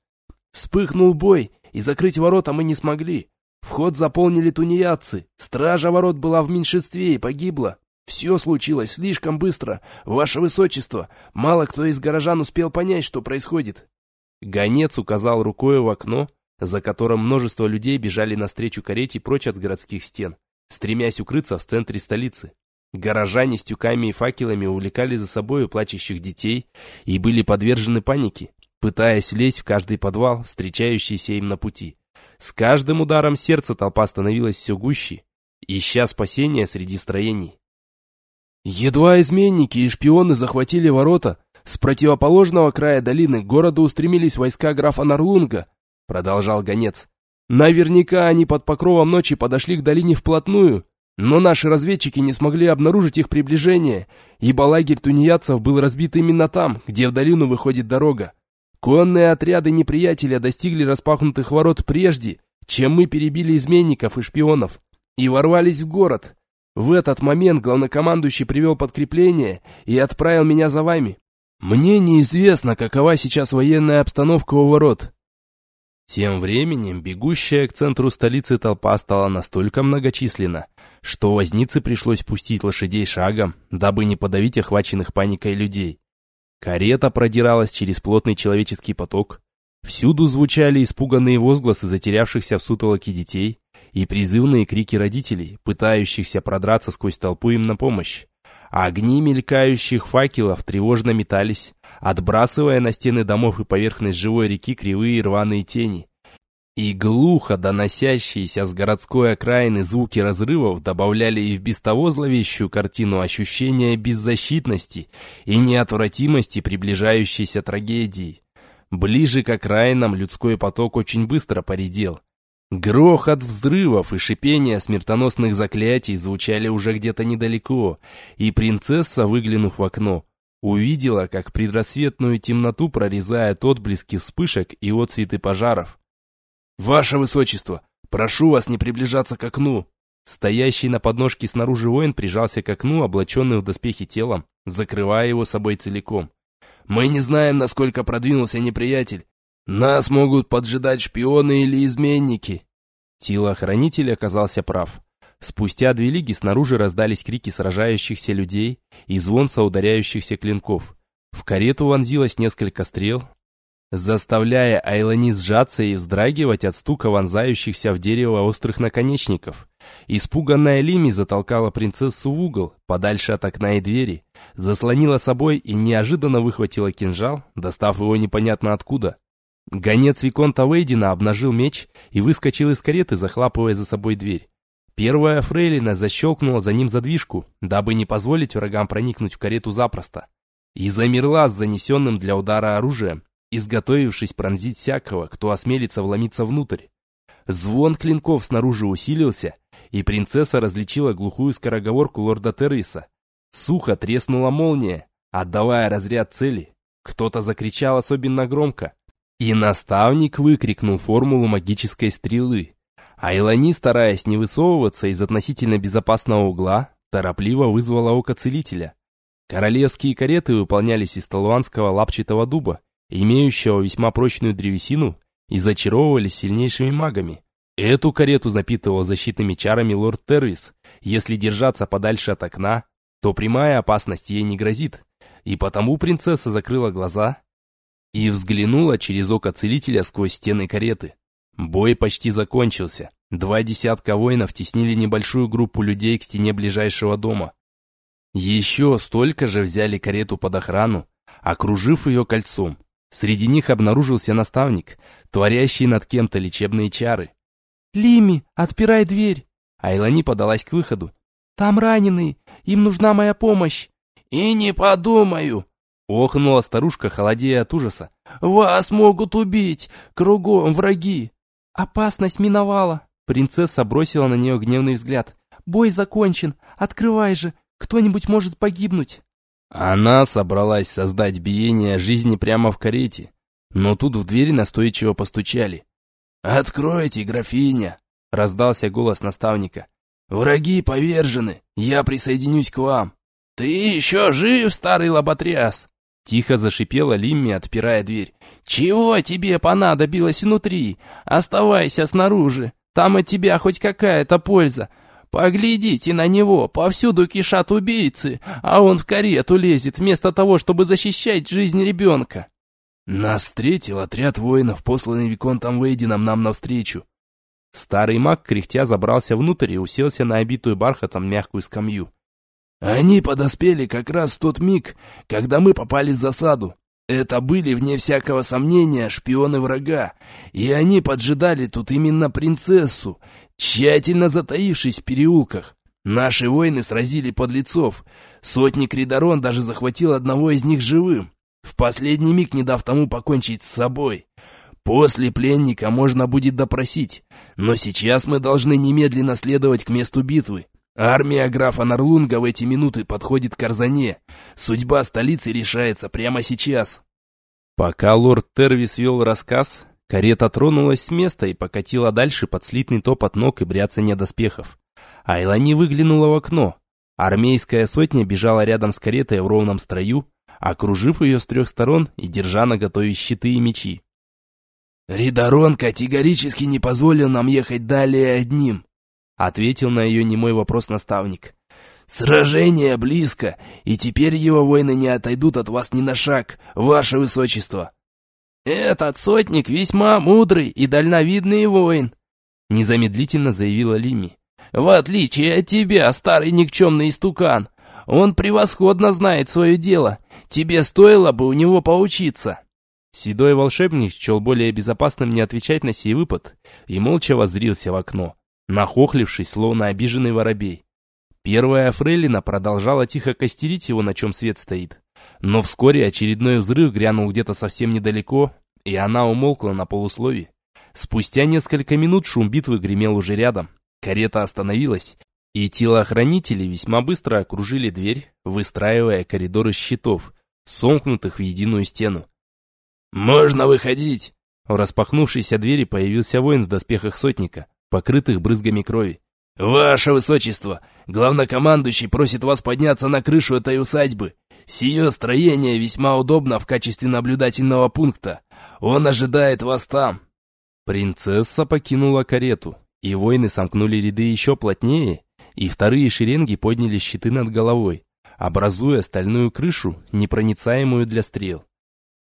Вспыхнул бой, и закрыть ворота мы не смогли. Вход заполнили тунеядцы, стража ворот была в меньшинстве и погибла. Все случилось слишком быстро, ваше высочество. Мало кто из горожан успел понять, что происходит. Гонец указал рукой в окно, за которым множество людей бежали навстречу карете прочь от городских стен, стремясь укрыться в центре столицы. Горожане с тюками и факелами увлекали за собой плачущих детей и были подвержены панике, пытаясь лезть в каждый подвал, встречающийся им на пути. С каждым ударом сердца толпа становилась все гуще, ища спасения среди строений. Едва изменники и шпионы захватили ворота, с противоположного края долины к городу устремились войска графа Нарлунга, продолжал гонец. Наверняка они под покровом ночи подошли к долине вплотную, но наши разведчики не смогли обнаружить их приближение, ибо лагерь тунеядцев был разбит именно там, где в долину выходит дорога. Конные отряды неприятеля достигли распахнутых ворот прежде, чем мы перебили изменников и шпионов, и ворвались в город. В этот момент главнокомандующий привел подкрепление и отправил меня за вами. Мне неизвестно, какова сейчас военная обстановка у ворот. Тем временем бегущая к центру столицы толпа стала настолько многочисленна, что вознице пришлось пустить лошадей шагом, дабы не подавить охваченных паникой людей. Карета продиралась через плотный человеческий поток. Всюду звучали испуганные возгласы затерявшихся в сутолоке детей и призывные крики родителей, пытающихся продраться сквозь толпу им на помощь. Огни мелькающих факелов тревожно метались, отбрасывая на стены домов и поверхность живой реки кривые рваные тени. И глухо доносящиеся с городской окраины звуки разрывов добавляли и в без того зловещую картину ощущение беззащитности и неотвратимости приближающейся трагедии. Ближе к окраинам людской поток очень быстро поредел. Грохот взрывов и шипение смертоносных заклятий звучали уже где-то недалеко, и принцесса, выглянув в окно, увидела, как предрассветную темноту прорезают отблески вспышек и отцветы пожаров. «Ваше Высочество, прошу вас не приближаться к окну!» Стоящий на подножке снаружи воин прижался к окну, облаченный в доспехи телом, закрывая его собой целиком. «Мы не знаем, насколько продвинулся неприятель, нас могут поджидать шпионы или изменники. Телохранитель оказался прав. Спустя две лиги снаружи раздались крики сражающихся людей и звон соударяющихся клинков. В карету вонзилось несколько стрел, заставляя Айлани сжаться и вздрагивать от стука вонзающихся в дерево острых наконечников. Испуганная Лими затолкала принцессу в угол, подальше от окна и двери, заслонила собой и неожиданно выхватила кинжал, достав его непонятно откуда. Гонец Виконта Вейдина обнажил меч и выскочил из кареты, захлапывая за собой дверь. Первая фрейлина защелкнула за ним задвижку, дабы не позволить врагам проникнуть в карету запросто. И замерла с занесенным для удара оружием, изготовившись пронзить всякого, кто осмелится вломиться внутрь. Звон клинков снаружи усилился, и принцесса различила глухую скороговорку лорда Терриса. Сухо треснула молния, отдавая разряд цели. Кто-то закричал особенно громко, и наставник выкрикнул формулу магической стрелы. А Илани, стараясь не высовываться из относительно безопасного угла, торопливо вызвала око целителя. Королевские кареты выполнялись из талуанского лапчатого дуба, имеющего весьма прочную древесину, и зачаровывались сильнейшими магами. Эту карету напитывал защитными чарами лорд Тервис. Если держаться подальше от окна, то прямая опасность ей не грозит. И потому принцесса закрыла глаза и взглянула через око целителя сквозь стены кареты. Бой почти закончился. Два десятка воинов теснили небольшую группу людей к стене ближайшего дома. Еще столько же взяли карету под охрану, окружив ее кольцом. Среди них обнаружился наставник, творящий над кем-то лечебные чары. «Лими, отпирай дверь!» Айлани подалась к выходу. «Там раненые, им нужна моя помощь!» «И не подумаю!» Охнула старушка, холодея от ужаса. «Вас могут убить! Кругом враги!» «Опасность миновала!» Принцесса бросила на нее гневный взгляд. «Бой закончен! Открывай же! Кто-нибудь может погибнуть!» Она собралась создать биение жизни прямо в карете, но тут в двери настойчиво постучали. «Откройте, графиня!» — раздался голос наставника. «Враги повержены, я присоединюсь к вам». «Ты еще жив, старый лоботряс?» Тихо зашипела Лимми, отпирая дверь. «Чего тебе понадобилось внутри? Оставайся снаружи, там от тебя хоть какая-то польза. Поглядите на него, повсюду кишат убийцы, а он в карету лезет вместо того, чтобы защищать жизнь ребенка». Нас встретил отряд воинов, посланный Виконтом Вейдином нам навстречу. Старый маг, кряхтя, забрался внутрь и уселся на обитую бархатом мягкую скамью. Они подоспели как раз в тот миг, когда мы попали в засаду. Это были, вне всякого сомнения, шпионы врага, и они поджидали тут именно принцессу, тщательно затаившись в переулках. Наши воины сразили подлецов. Сотник Ридарон даже захватил одного из них живым, в последний миг не дав тому покончить с собой. После пленника можно будет допросить, но сейчас мы должны немедленно следовать к месту битвы. Армия графа Нарлунга в эти минуты подходит к Арзане. Судьба столицы решается прямо сейчас. Пока лорд Тервис вел рассказ, карета тронулась с места и покатила дальше под слитный топот ног и бряцание доспехов. Айлани выглянула в окно. Армейская сотня бежала рядом с каретой в ровном строю, окружив ее с трех сторон и держа на готове щиты и мечи. «Ридарон категорически не позволил нам ехать далее одним», Ответил на ее немой вопрос наставник. «Сражение близко, и теперь его воины не отойдут от вас ни на шаг, ваше высочество!» «Этот сотник весьма мудрый и дальновидный воин», незамедлительно заявила Лими. «В отличие от тебя, старый никчемный истукан, он превосходно знает свое дело. Тебе стоило бы у него поучиться». Седой волшебник счел более безопасным не отвечать на сей выпад и молча воззрился в окно нахохлившись, словно обиженный воробей. Первая фрейлина продолжала тихо костерить его, на чем свет стоит. Но вскоре очередной взрыв грянул где-то совсем недалеко, и она умолкла на полуслове. Спустя несколько минут шум битвы гремел уже рядом. Карета остановилась, и телохранители весьма быстро окружили дверь, выстраивая коридор из щитов, сомкнутых в единую стену. «Можно выходить!» В распахнувшейся двери появился воин в доспехах сотника покрытых брызгами крови. «Ваше Высочество, главнокомандующий просит вас подняться на крышу этой усадьбы. Сие строение весьма удобно в качестве наблюдательного пункта. Он ожидает вас там». Принцесса покинула карету, и воины сомкнули ряды еще плотнее, и вторые шеренги подняли щиты над головой, образуя стальную крышу, непроницаемую для стрел.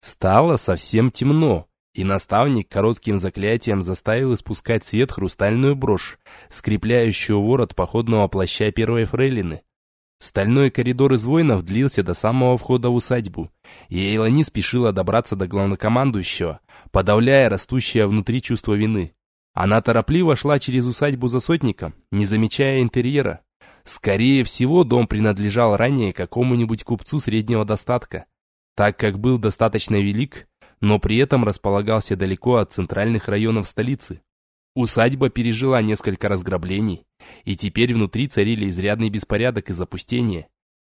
Стало совсем темно, и наставник коротким заклятием заставил испускать свет хрустальную брошь, скрепляющую ворот походного плаща первой фрейлины. Стальной коридор из воинов длился до самого входа в усадьбу, и Эйлани спешила добраться до главнокомандующего, подавляя растущее внутри чувство вины. Она торопливо шла через усадьбу за сотником, не замечая интерьера. Скорее всего, дом принадлежал ранее какому-нибудь купцу среднего достатка. Так как был достаточно велик, но при этом располагался далеко от центральных районов столицы. Усадьба пережила несколько разграблений, и теперь внутри царили изрядный беспорядок и запустение.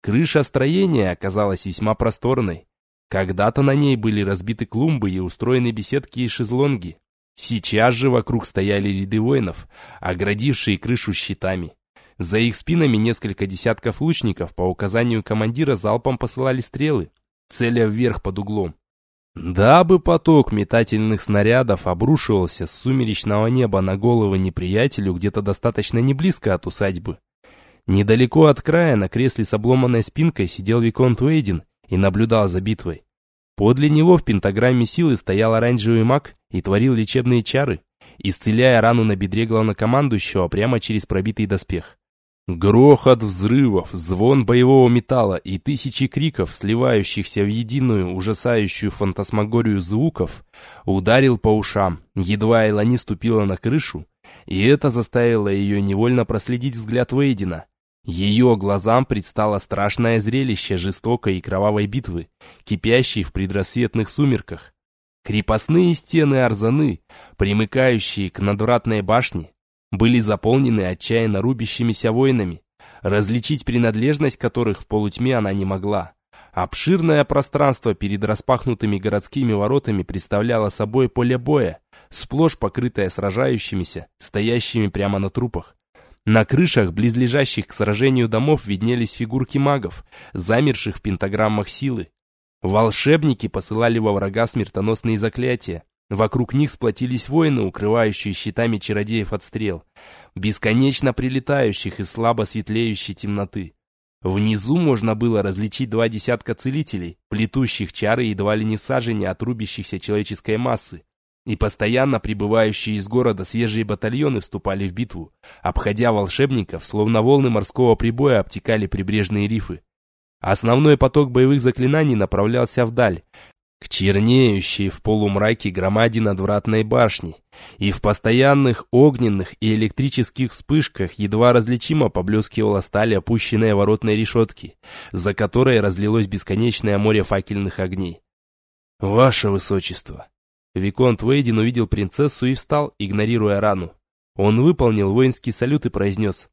Крыша строения оказалась весьма просторной. Когда-то на ней были разбиты клумбы и устроены беседки и шезлонги. Сейчас же вокруг стояли ряды воинов, оградившие крышу щитами. За их спинами несколько десятков лучников по указанию командира залпом посылали стрелы, целя вверх под углом. Дабы поток метательных снарядов обрушивался с сумеречного неба на головы неприятелю где-то достаточно не близко от усадьбы. Недалеко от края на кресле с обломанной спинкой сидел Виконт Уэйдин и наблюдал за битвой. Подле него в пентаграмме силы стоял оранжевый маг и творил лечебные чары, исцеляя рану на бедре главнокомандующего прямо через пробитый доспех. Грохот взрывов, звон боевого металла и тысячи криков, сливающихся в единую ужасающую фантасмагорию звуков, ударил по ушам, едва Элани ступила на крышу, и это заставило ее невольно проследить взгляд Вейдина. Ее глазам предстало страшное зрелище жестокой и кровавой битвы, кипящей в предрассветных сумерках. Крепостные стены Арзаны, примыкающие к надвратной башне, были заполнены отчаянно рубящимися воинами, различить принадлежность которых в полутьме она не могла. Обширное пространство перед распахнутыми городскими воротами представляло собой поле боя, сплошь покрытое сражающимися, стоящими прямо на трупах. На крышах близлежащих к сражению домов виднелись фигурки магов, замерших в пентаграммах силы. Волшебники посылали во врага смертоносные заклятия, Вокруг них сплотились воины, укрывающие щитами чародеев от стрел, бесконечно прилетающих из слабо светлеющей темноты. Внизу можно было различить два десятка целителей, плетущих чары едва ли не сажени от рубящихся человеческой массы. И постоянно прибывающие из города свежие батальоны вступали в битву, обходя волшебников, словно волны морского прибоя обтекали прибрежные рифы. Основной поток боевых заклинаний направлялся вдаль, к чернеющей в полумраке громаде надвратной башни, и в постоянных огненных и электрических вспышках едва различимо поблескивала сталь опущенной воротной решетки, за которой разлилось бесконечное море факельных огней. «Ваше Высочество!» Виконт Вейдин увидел принцессу и встал, игнорируя рану. Он выполнил воинский салют и произнес.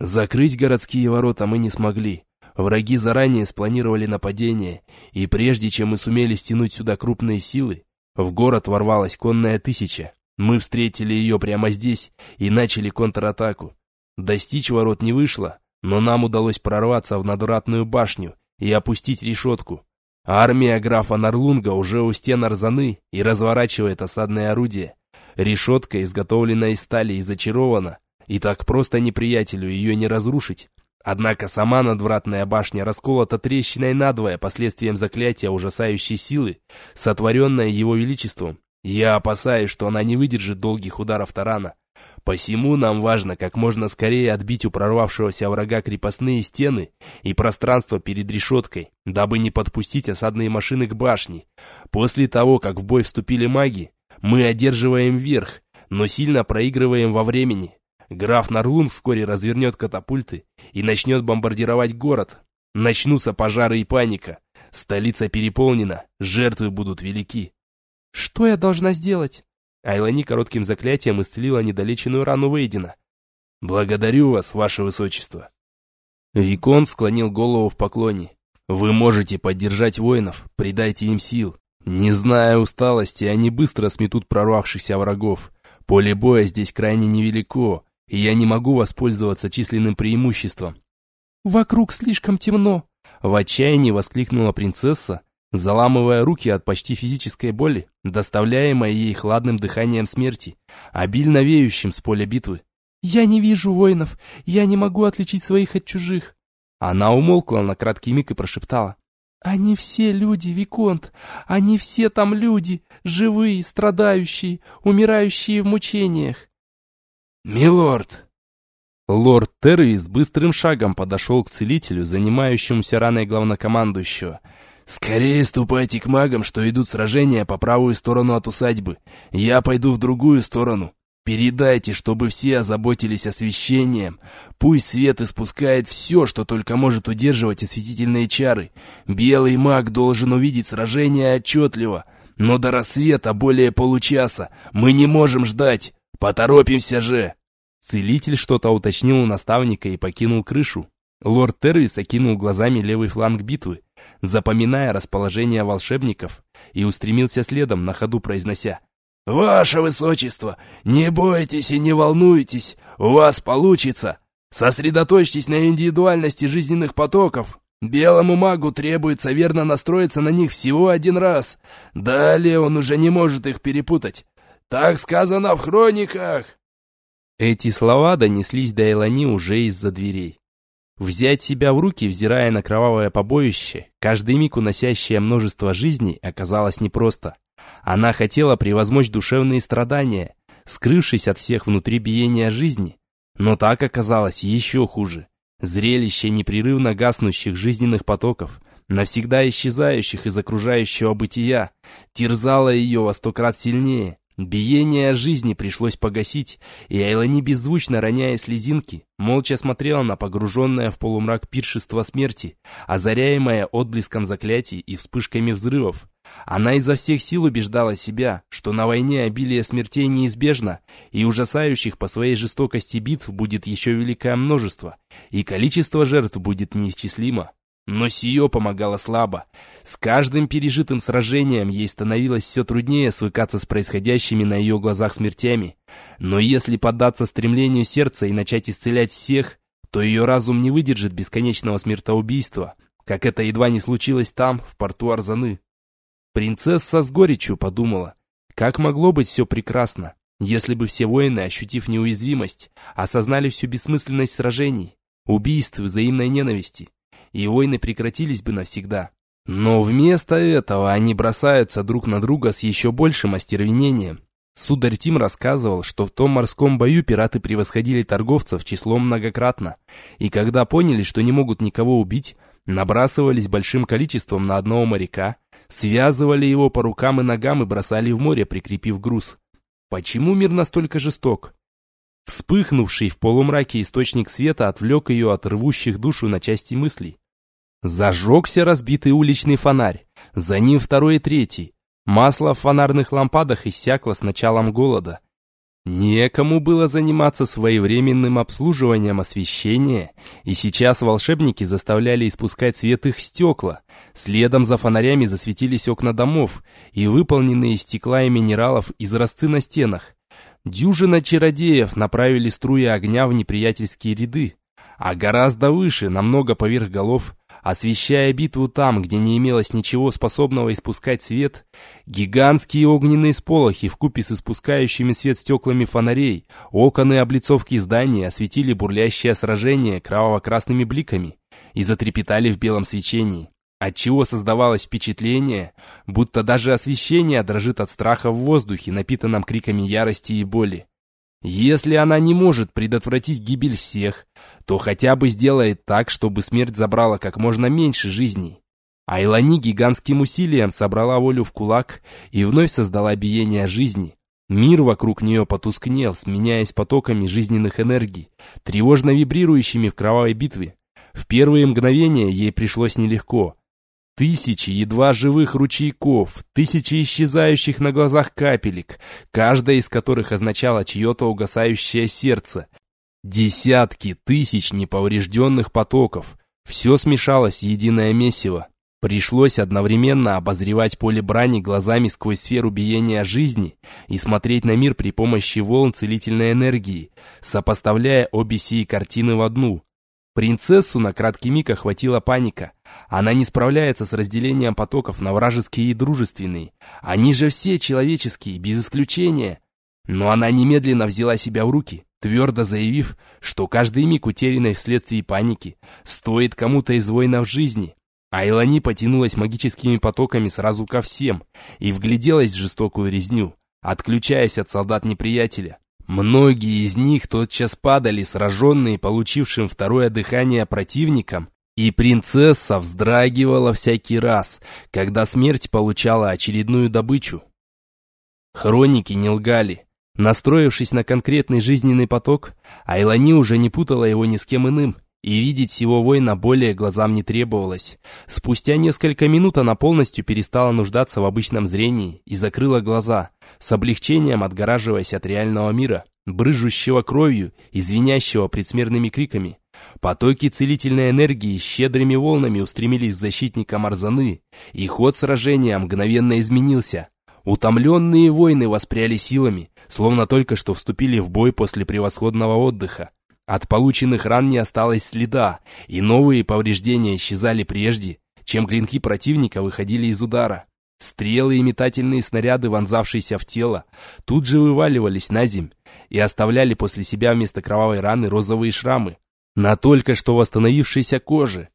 «Закрыть городские ворота мы не смогли, Враги заранее спланировали нападение, и прежде чем мы сумели стянуть сюда крупные силы, в город ворвалась конная тысяча. Мы встретили ее прямо здесь и начали контратаку. Достичь ворот не вышло, но нам удалось прорваться в надвратную башню и опустить решетку. Армия графа Нарлунга уже у стен Арзаны и разворачивает осадное орудие. Решетка изготовлена из стали и зачарована, и так просто неприятелю ее не разрушить. Однако сама надвратная башня расколота трещиной надвое последствием заклятия ужасающей силы, сотворенное его величеством. Я опасаюсь, что она не выдержит долгих ударов тарана. Посему нам важно как можно скорее отбить у прорвавшегося врага крепостные стены и пространство перед решеткой, дабы не подпустить осадные машины к башне. После того, как в бой вступили маги, мы одерживаем верх, но сильно проигрываем во времени. Граф Нарлун вскоре развернет катапульты и начнет бомбардировать город. Начнутся пожары и паника. Столица переполнена, жертвы будут велики. Что я должна сделать? Айлани коротким заклятием исцелила недолеченную рану Вейдина. «Благодарю вас, ваше высочество». Викон склонил голову в поклоне. «Вы можете поддержать воинов, придайте им сил. Не зная усталости, они быстро сметут прорвавшихся врагов. Поле боя здесь крайне невелико, и я не могу воспользоваться численным преимуществом. «Вокруг слишком темно!» В отчаянии воскликнула принцесса, заламывая руки от почти физической боли, доставляемой ей хладным дыханием смерти, обильно веющим с поля битвы. «Я не вижу воинов, я не могу отличить своих от чужих!» Она умолкла на краткий миг и прошептала. «Они все люди, Виконт, они все там люди, живые, страдающие, умирающие в мучениях. «Милорд!» Лорд Террис быстрым шагом подошел к целителю, занимающемуся раной главнокомандующего. «Скорее ступайте к магам, что идут сражения по правую сторону от усадьбы. Я пойду в другую сторону. Передайте, чтобы все озаботились освещением. Пусть свет испускает все, что только может удерживать осветительные чары. Белый маг должен увидеть сражение отчетливо. Но до рассвета более получаса. Мы не можем ждать. «Поторопимся же!» Целитель что-то уточнил у наставника и покинул крышу. Лорд Тервис окинул глазами левый фланг битвы, запоминая расположение волшебников, и устремился следом, на ходу произнося «Ваше Высочество, не бойтесь и не волнуйтесь, у вас получится! Сосредоточьтесь на индивидуальности жизненных потоков, Белому магу требуется верно настроиться на них всего один раз. Далее он уже не может их перепутать. Так сказано в хрониках!» Эти слова донеслись до Элани уже из-за дверей. Взять себя в руки, взирая на кровавое побоище, каждый миг уносящее множество жизней, оказалось непросто. Она хотела превозмочь душевные страдания, скрывшись от всех внутри биения жизни, Но так оказалось еще хуже. Зрелище непрерывно гаснущих жизненных потоков, навсегда исчезающих из окружающего бытия, терзало ее во сто крат сильнее. Биение жизни пришлось погасить, и Айлани, беззвучно роняя слезинки, молча смотрела на погруженное в полумрак пиршество смерти, озаряемое отблеском заклятий и вспышками взрывов. Она изо всех сил убеждала себя, что на войне обилие смертей неизбежно, и ужасающих по своей жестокости битв будет еще великое множество, и количество жертв будет неисчислимо. Но сие помогало слабо. С каждым пережитым сражением ей становилось все труднее свыкаться с происходящими на ее глазах смертями. Но если поддаться стремлению сердца и начать исцелять всех, то ее разум не выдержит бесконечного смертоубийства, как это едва не случилось там, в порту Арзаны. Принцесса с горечью подумала, как могло быть все прекрасно, если бы все воины, ощутив неуязвимость, осознали всю бессмысленность сражений, убийств, взаимной ненависти, и войны прекратились бы навсегда. Но вместо этого они бросаются друг на друга с еще большим остервенением. Сударь Тим рассказывал, что в том морском бою пираты превосходили торговцев числом многократно, и когда поняли, что не могут никого убить, набрасывались большим количеством на одного моряка, связывали его по рукам и ногам и бросали в море, прикрепив груз. Почему мир настолько жесток? Вспыхнувший в полумраке источник света отвлек ее от рвущих душу на части мыслей. Зажегся разбитый уличный фонарь, за ним второй и третий. Масло в фонарных лампадах иссякло с началом голода. Некому было заниматься своевременным обслуживанием освещения, и сейчас волшебники заставляли испускать свет их стекла. Следом за фонарями засветились окна домов и выполненные из стекла и минералов изразцы на стенах. Дюжина чародеев направили струи огня в неприятельские ряды, а гораздо выше, намного поверх голов, освещая битву там, где не имелось ничего способного испускать свет, гигантские огненные сполохи вкупе с испускающими свет стеклами фонарей, окон и облицовки зданий осветили бурлящее сражение кроваво-красными бликами и затрепетали в белом свечении, отчего создавалось впечатление, будто даже освещение дрожит от страха в воздухе, напитанном криками ярости и боли. Если она не может предотвратить гибель всех, то хотя бы сделает так, чтобы смерть забрала как можно меньше жизней. Айлани гигантским усилием собрала волю в кулак и вновь создала биение жизни. Мир вокруг нее потускнел, сменяясь потоками жизненных энергий, тревожно вибрирующими в кровавой битве. В первые мгновения ей пришлось нелегко. Тысячи едва живых ручейков, тысячи исчезающих на глазах капелек, каждая из которых означала чье-то угасающее сердце. Десятки тысяч неповрежденных потоков. Все смешалось в единое месиво. Пришлось одновременно обозревать поле брани глазами сквозь сферу биения жизни и смотреть на мир при помощи волн целительной энергии, сопоставляя обе сии картины в одну. Принцессу на краткий миг охватила паника. Она не справляется с разделением потоков на вражеские и дружественные. Они же все человеческие, без исключения. Но она немедленно взяла себя в руки, твердо заявив, что каждый миг утерянный вследствие паники стоит кому-то из воинов жизни. А Илани потянулась магическими потоками сразу ко всем и вгляделась в жестокую резню, отключаясь от солдат неприятеля. Многие из них тотчас падали, сраженные получившим второе дыхание противником, и принцесса вздрагивала всякий раз, когда смерть получала очередную добычу. Хроники не лгали. Настроившись на конкретный жизненный поток, Айлани уже не путала его ни с кем иным, и видеть всего воина более глазам не требовалось. Спустя несколько минут она полностью перестала нуждаться в обычном зрении и закрыла глаза, с облегчением отгораживаясь от реального мира, брыжущего кровью и предсмертными криками. Потоки целительной энергии щедрыми волнами устремились к защитникам Арзаны, и ход сражения мгновенно изменился. Утомленные воины воспряли силами, словно только что вступили в бой после превосходного отдыха. От полученных ран не осталось следа, и новые повреждения исчезали прежде, чем клинки противника выходили из удара. Стрелы и метательные снаряды, вонзавшиеся в тело, тут же вываливались на земь и оставляли после себя вместо кровавой раны розовые шрамы на только что восстановившейся коже.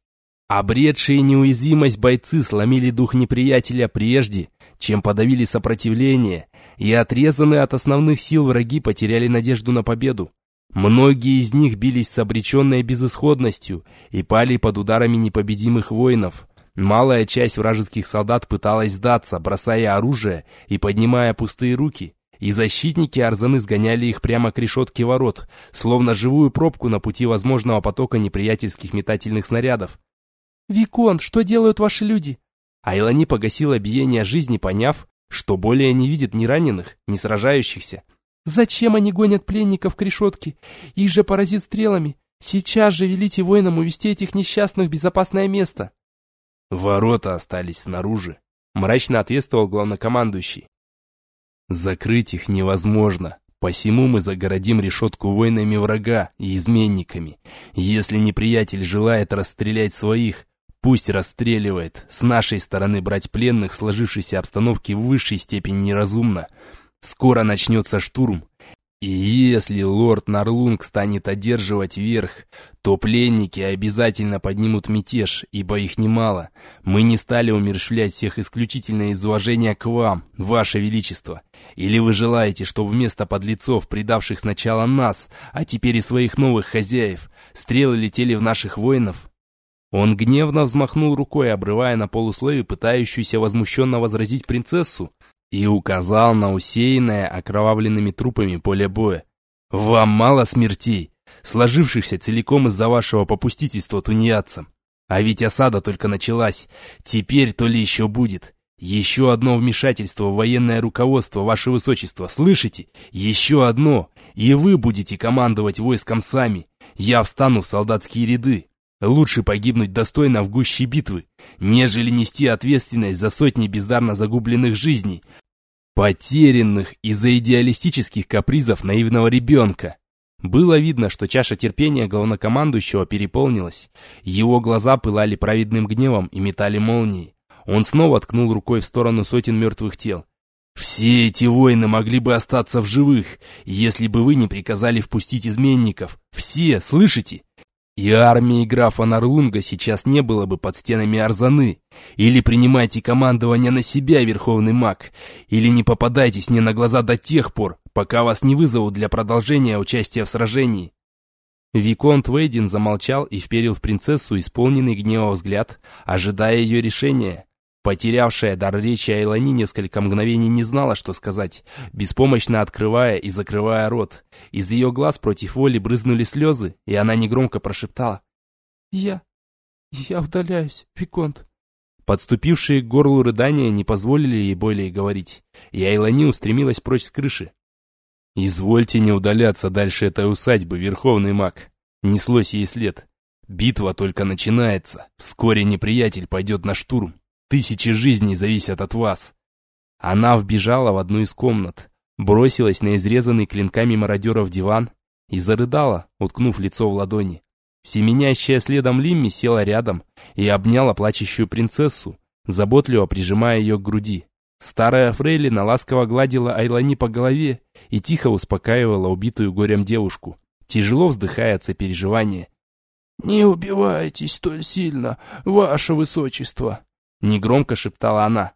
Обретшие неуязвимость бойцы сломили дух неприятеля прежде, чем подавили сопротивление, и отрезанные от основных сил враги потеряли надежду на победу. Многие из них бились с обреченной безысходностью и пали под ударами непобедимых воинов. Малая часть вражеских солдат пыталась сдаться, бросая оружие и поднимая пустые руки, и защитники Арзаны сгоняли их прямо к решетке ворот, словно живую пробку на пути возможного потока неприятельских метательных снарядов. «Викон, что делают ваши люди?» Айлани погасила биение жизни, поняв, что более не видит ни раненых, ни сражающихся. «Зачем они гонят пленников к решетке? Их же поразит стрелами. Сейчас же велите воинам увести этих несчастных в безопасное место». «Ворота остались снаружи», — мрачно ответствовал главнокомандующий. «Закрыть их невозможно, посему мы загородим решетку воинами врага и изменниками. Если неприятель желает расстрелять своих, Пусть расстреливает. С нашей стороны брать пленных в сложившейся обстановке в высшей степени неразумно. Скоро начнется штурм. И если лорд Нарлунг станет одерживать верх, то пленники обязательно поднимут мятеж, ибо их немало. Мы не стали умерщвлять всех исключительно из уважения к вам, ваше величество. Или вы желаете, чтобы вместо подлецов, предавших сначала нас, а теперь и своих новых хозяев, стрелы летели в наших воинов? Он гневно взмахнул рукой, обрывая на полуслове пытающуюся возмущенно возразить принцессу, и указал на усеянное окровавленными трупами поле боя. «Вам мало смертей, сложившихся целиком из-за вашего попустительства тунеядцам. А ведь осада только началась, теперь то ли еще будет. Еще одно вмешательство в военное руководство, ваше высочество, слышите? Еще одно, и вы будете командовать войском сами. Я встану в солдатские ряды, Лучше погибнуть достойно в гуще битвы, нежели нести ответственность за сотни бездарно загубленных жизней, потерянных из-за идеалистических капризов наивного ребенка. Было видно, что чаша терпения главнокомандующего переполнилась. Его глаза пылали праведным гневом и метали молнии. Он снова ткнул рукой в сторону сотен мертвых тел. «Все эти воины могли бы остаться в живых, если бы вы не приказали впустить изменников. Все, слышите? И армии графа Нарлунга сейчас не было бы под стенами Арзаны. Или принимайте командование на себя, верховный маг, или не попадайтесь мне на глаза до тех пор, пока вас не вызовут для продолжения участия в сражении. Виконт Вейдин замолчал и вперил в принцессу исполненный гнева взгляд, ожидая ее решения. Потерявшая дар речи Айлани несколько мгновений не знала, что сказать, беспомощно открывая и закрывая рот. Из ее глаз против воли брызнули слезы, и она негромко прошептала. «Я... я удаляюсь, Виконт». Подступившие к горлу рыдания не позволили ей более говорить, и Айлани устремилась прочь с крыши. «Извольте не удаляться дальше этой усадьбы, верховный маг», — неслось ей след. «Битва только начинается, вскоре неприятель пойдет на штурм». Тысячи жизней зависят от вас. Она вбежала в одну из комнат, бросилась на изрезанный клинками мародеров диван и зарыдала, уткнув лицо в ладони. Семенящая следом Лимми села рядом и обняла плачущую принцессу, заботливо прижимая ее к груди. Старая фрейлина ласково гладила Айлани по голове и тихо успокаивала убитую горем девушку, тяжело вздыхая от сопереживания. «Не убивайтесь столь сильно, ваше высочество!» Негромко шептала она.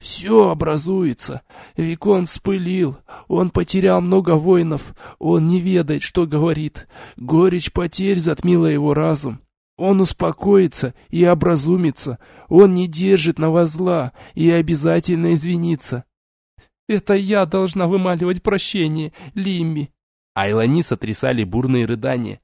«Все образуется. Викон спылил. Он потерял много воинов. Он не ведает, что говорит. Горечь потерь затмила его разум. Он успокоится и образумится. Он не держит на вас зла и обязательно извинится». «Это я должна вымаливать прощение, Лимми». Айлани сотрясали бурные рыдания.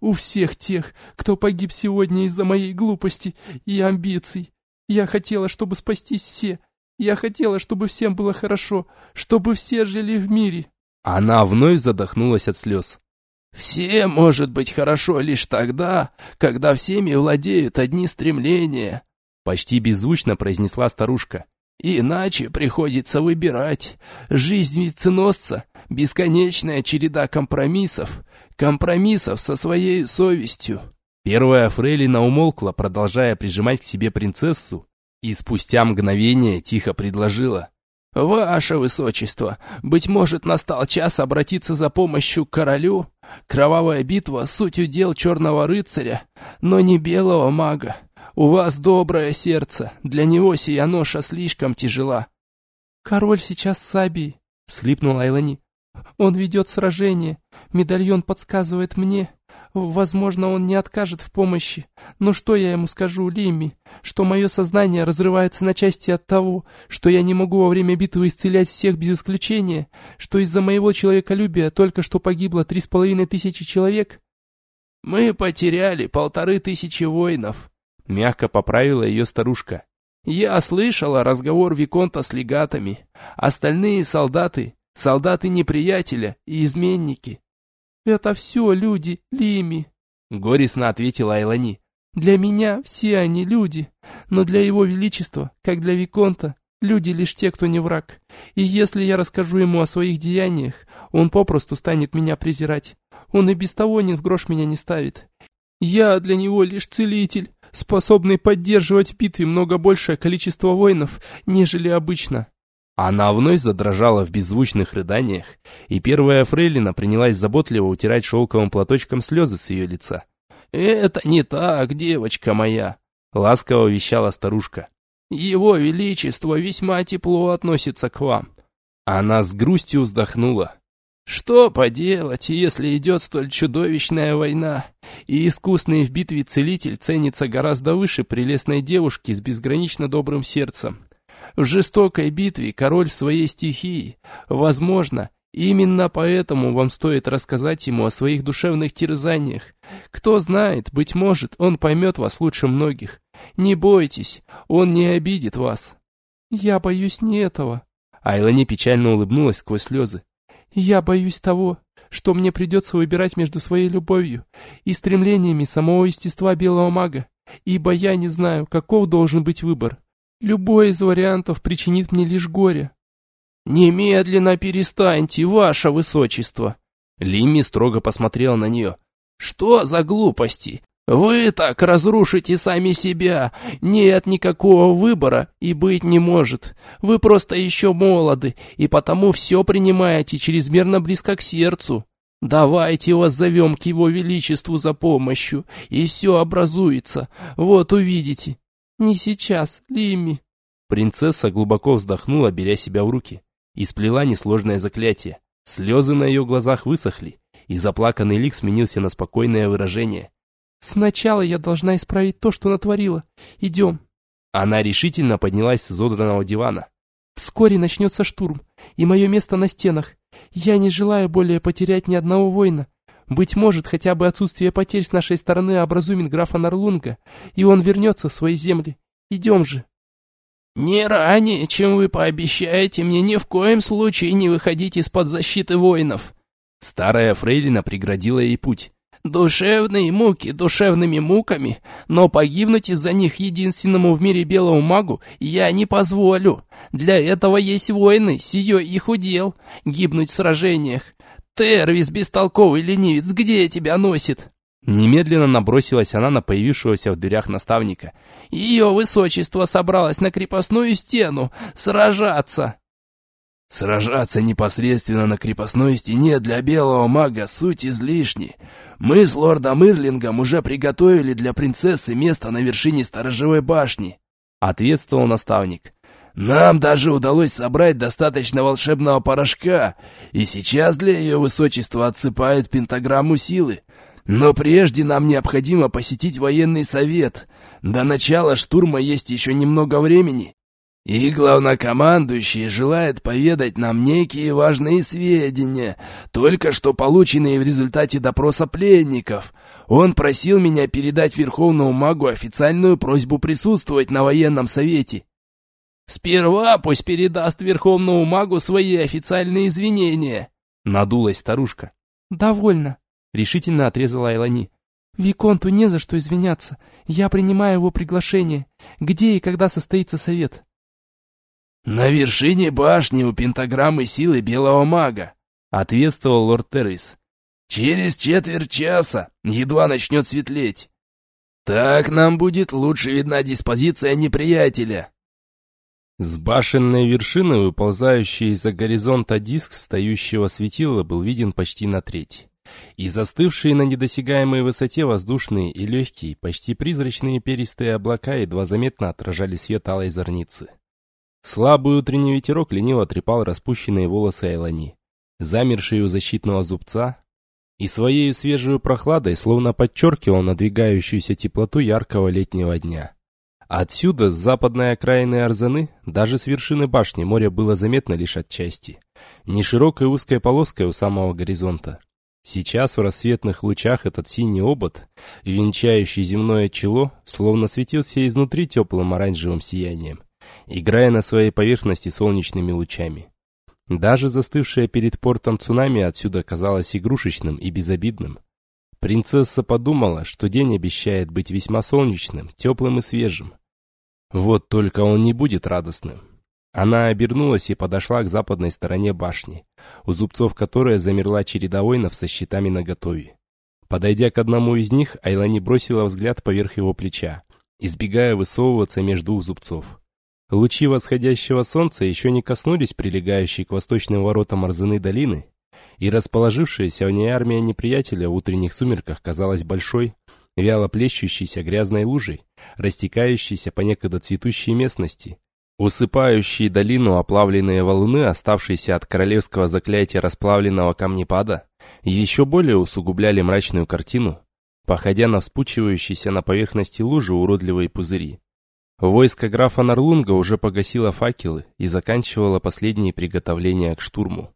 «У всех тех, кто погиб сегодня из-за моей глупости и амбиций. Я хотела, чтобы спастись все. Я хотела, чтобы всем было хорошо, чтобы все жили в мире. Она вновь задохнулась от слез. «Все может быть хорошо лишь тогда, когда всеми владеют одни стремления», почти беззвучно произнесла старушка. «Иначе приходится выбирать. Жизнь виценосца — бесконечная череда компромиссов, компромиссов со своей совестью. Первая фрейлина умолкла, продолжая прижимать к себе принцессу, и спустя мгновение тихо предложила. «Ваше Высочество, быть может, настал час обратиться за помощью к королю? Кровавая битва — суть удел черного рыцаря, но не белого мага. У вас доброе сердце, для него сия ноша слишком тяжела». «Король сейчас с Сабией», — всхлипнула Айлани. Он ведет сражение. Медальон подсказывает мне. Возможно, он не откажет в помощи. Но что я ему скажу, Лимми? Что мое сознание разрывается на части от того, что я не могу во время битвы исцелять всех без исключения? Что из-за моего человеколюбия только что погибло три с половиной тысячи человек? Мы потеряли полторы тысячи воинов. Мягко поправила ее старушка. Я слышала разговор Виконта с легатами. Остальные солдаты Солдаты неприятеля и изменники. Это все люди, Лими. Горестно ответила Айлани. Для меня все они люди, но для его величества, как для Виконта, люди лишь те, кто не враг. И если я расскажу ему о своих деяниях, он попросту станет меня презирать. Он и без того ни в грош меня не ставит. Я для него лишь целитель, способный поддерживать в битве много большее количество воинов, нежели обычно. Она вновь задрожала в беззвучных рыданиях, и первая фрейлина принялась заботливо утирать шелковым платочком слезы с ее лица. «Это не так, девочка моя», — ласково вещала старушка. «Его Величество весьма тепло относится к вам». Она с грустью вздохнула. «Что поделать, если идет столь чудовищная война, и искусный в битве целитель ценится гораздо выше прелестной девушки с безгранично добрым сердцем. В жестокой битве король своей стихии. Возможно, именно поэтому вам стоит рассказать ему о своих душевных терзаниях. Кто знает, быть может, он поймет вас лучше многих. Не бойтесь, он не обидит вас. Я боюсь не этого. Айлани печально улыбнулась сквозь слезы. Я боюсь того, что мне придется выбирать между своей любовью и стремлениями самого естества белого мага, ибо я не знаю, каков должен быть выбор. Любой из вариантов причинит мне лишь горе. «Немедленно перестаньте, ваше высочество!» Лимми строго посмотрел на нее. «Что за глупости? Вы так разрушите сами себя. Нет никакого выбора и быть не может. Вы просто еще молоды, и потому все принимаете чрезмерно близко к сердцу. Давайте вас зовем к его величеству за помощью, и все образуется. Вот увидите. «Не сейчас, Лимми». Принцесса глубоко вздохнула, беря себя в руки, и сплела несложное заклятие. Слезы на ее глазах высохли, и заплаканный лик сменился на спокойное выражение. «Сначала я должна исправить то, что натворила. Идем». Она решительно поднялась с изодранного дивана. «Вскоре начнется штурм, и мое место на стенах. Я не желаю более потерять ни одного воина. Быть может, хотя бы отсутствие потерь с нашей стороны образумит графа Нарлунга, и он вернется в свои земли. Идем же. Не ранее, чем вы пообещаете мне ни в коем случае не выходить из-под защиты воинов. Старая фрейлина преградила ей путь. Душевные муки душевными муками, но погибнуть из-за них единственному в мире белому магу я не позволю. Для этого есть войны, сие их удел, гибнуть в сражениях. «Тервис, бестолковый ленивец, где тебя носит?» Немедленно набросилась она на появившегося в дверях наставника. «Ее высочество собралось на крепостную стену сражаться!» «Сражаться непосредственно на крепостной стене для белого мага суть излишни. Мы с лордом Ирлингом уже приготовили для принцессы место на вершине сторожевой башни», — ответствовал наставник. Нам даже удалось собрать достаточно волшебного порошка, и сейчас для ее высочества отсыпают пентаграмму силы. Но прежде нам необходимо посетить военный совет. До начала штурма есть еще немного времени. И главнокомандующий желает поведать нам некие важные сведения, только что полученные в результате допроса пленников. Он просил меня передать Верховному магу официальную просьбу присутствовать на военном совете. «Сперва пусть передаст Верховному магу свои официальные извинения», — надулась старушка. «Довольно», — решительно отрезала Айлани. «Виконту не за что извиняться. Я принимаю его приглашение. Где и когда состоится совет?» «На вершине башни у пентаграммы силы белого мага», — ответствовал лорд Террис. «Через четверть часа, едва начнет светлеть. Так нам будет лучше видна диспозиция неприятеля». С башенной вершины, выползающей из-за горизонта диск встающего светила, был виден почти на треть. И застывшие на недосягаемой высоте воздушные и легкие, почти призрачные перистые облака едва заметно отражали свет алой зорницы. Слабый утренний ветерок лениво трепал распущенные волосы Айлани. замерший у защитного зубца, и своей свежей прохладой словно подчеркивал надвигающуюся теплоту яркого летнего дня. Отсюда, с западной окраины Арзаны, даже с вершины башни море было заметно лишь отчасти. Не широкой узкой полоской у самого горизонта. Сейчас в рассветных лучах этот синий обод, венчающий земное чело, словно светился изнутри теплым оранжевым сиянием, играя на своей поверхности солнечными лучами. Даже застывшее перед портом цунами отсюда казалось игрушечным и безобидным. Принцесса подумала, что день обещает быть весьма солнечным, теплым и свежим. Вот только он не будет радостным. Она обернулась и подошла к западной стороне башни, у зубцов которой замерла череда воинов со щитами наготове. Подойдя к одному из них, Айлани бросила взгляд поверх его плеча, избегая высовываться между двух зубцов. Лучи восходящего солнца еще не коснулись прилегающей к восточным воротам Арзаны долины, и расположившаяся в ней армия неприятеля в утренних сумерках казалась большой, вяло плещущейся грязной лужей, растекающейся по некогда цветущей местности, усыпающей долину оплавленные валуны, оставшиеся от королевского заклятия расплавленного камнепада, еще более усугубляли мрачную картину, походя на вспучивающиеся на поверхности лужи уродливые пузыри. Войско графа Нарлунга уже погасило факелы и заканчивало последние приготовления к штурму.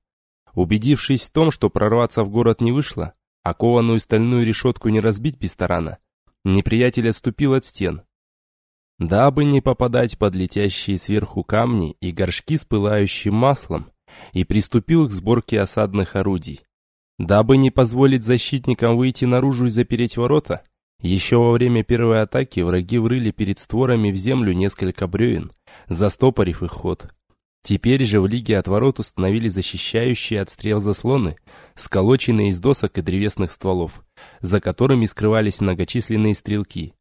Убедившись в том, что прорваться в город не вышло, а кованую стальную решетку не разбить без тарана, неприятель отступил от стен. Дабы не попадать под летящие сверху камни и горшки с пылающим маслом, и приступил к сборке осадных орудий. Дабы не позволить защитникам выйти наружу и запереть ворота, еще во время первой атаки враги врыли перед створами в землю несколько бревен, застопорив их ход. Теперь же в лиге от ворот установили защищающие от стрел заслоны, сколоченные из досок и древесных стволов, за которыми скрывались многочисленные стрелки.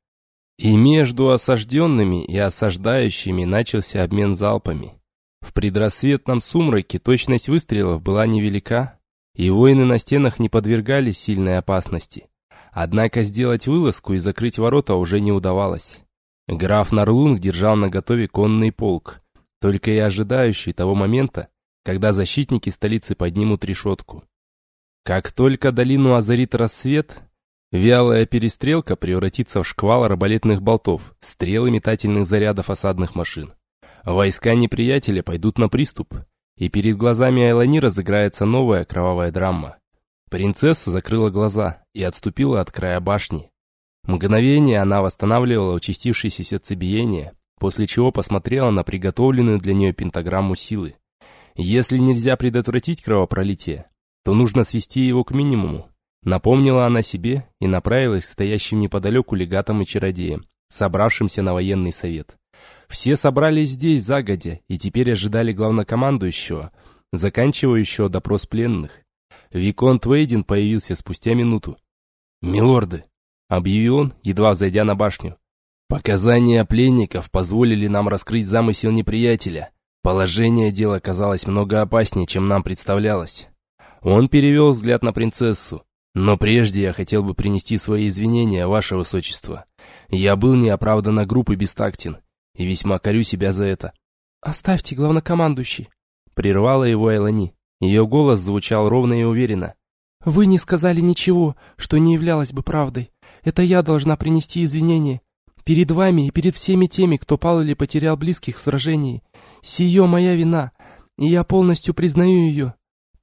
И между осажденными и осаждающими начался обмен залпами. В предрассветном сумраке точность выстрелов была невелика, и воины на стенах не подвергались сильной опасности. Однако сделать вылазку и закрыть ворота уже не удавалось. Граф Нарлунг держал наготове конный полк, только и ожидающий того момента, когда защитники столицы поднимут решетку. Как только долину озарит рассвет, вялая перестрелка превратится в шквал арбалетных болтов, стрел и метательных зарядов осадных машин. Войска неприятеля пойдут на приступ, и перед глазами Айлани разыграется новая кровавая драма. Принцесса закрыла глаза и отступила от края башни. Мгновение она восстанавливала участившееся сердцебиение, после чего посмотрела на приготовленную для нее пентаграмму силы. Если нельзя предотвратить кровопролитие, то нужно свести его к минимуму. Напомнила она себе и направилась к стоящим неподалеку легатам и чародеям, собравшимся на военный совет. Все собрались здесь загодя и теперь ожидали главнокомандующего, заканчивающего допрос пленных. Виконт Вейдин появился спустя минуту. «Милорды!» — объявил он, едва зайдя на башню. «Показания пленников позволили нам раскрыть замысел неприятеля. Положение дела казалось много опаснее, чем нам представлялось». Он перевел взгляд на принцессу. «Но прежде я хотел бы принести свои извинения, ваше высочество. Я был неоправданно груб и бестактен, и весьма корю себя за это». «Оставьте, главнокомандующий», — прервала его Элани. Ее голос звучал ровно и уверенно. «Вы не сказали ничего, что не являлось бы правдой. Это я должна принести извинения. Перед вами и перед всеми теми, кто пал или потерял близких в сражении. Сие моя вина, и я полностью признаю ее.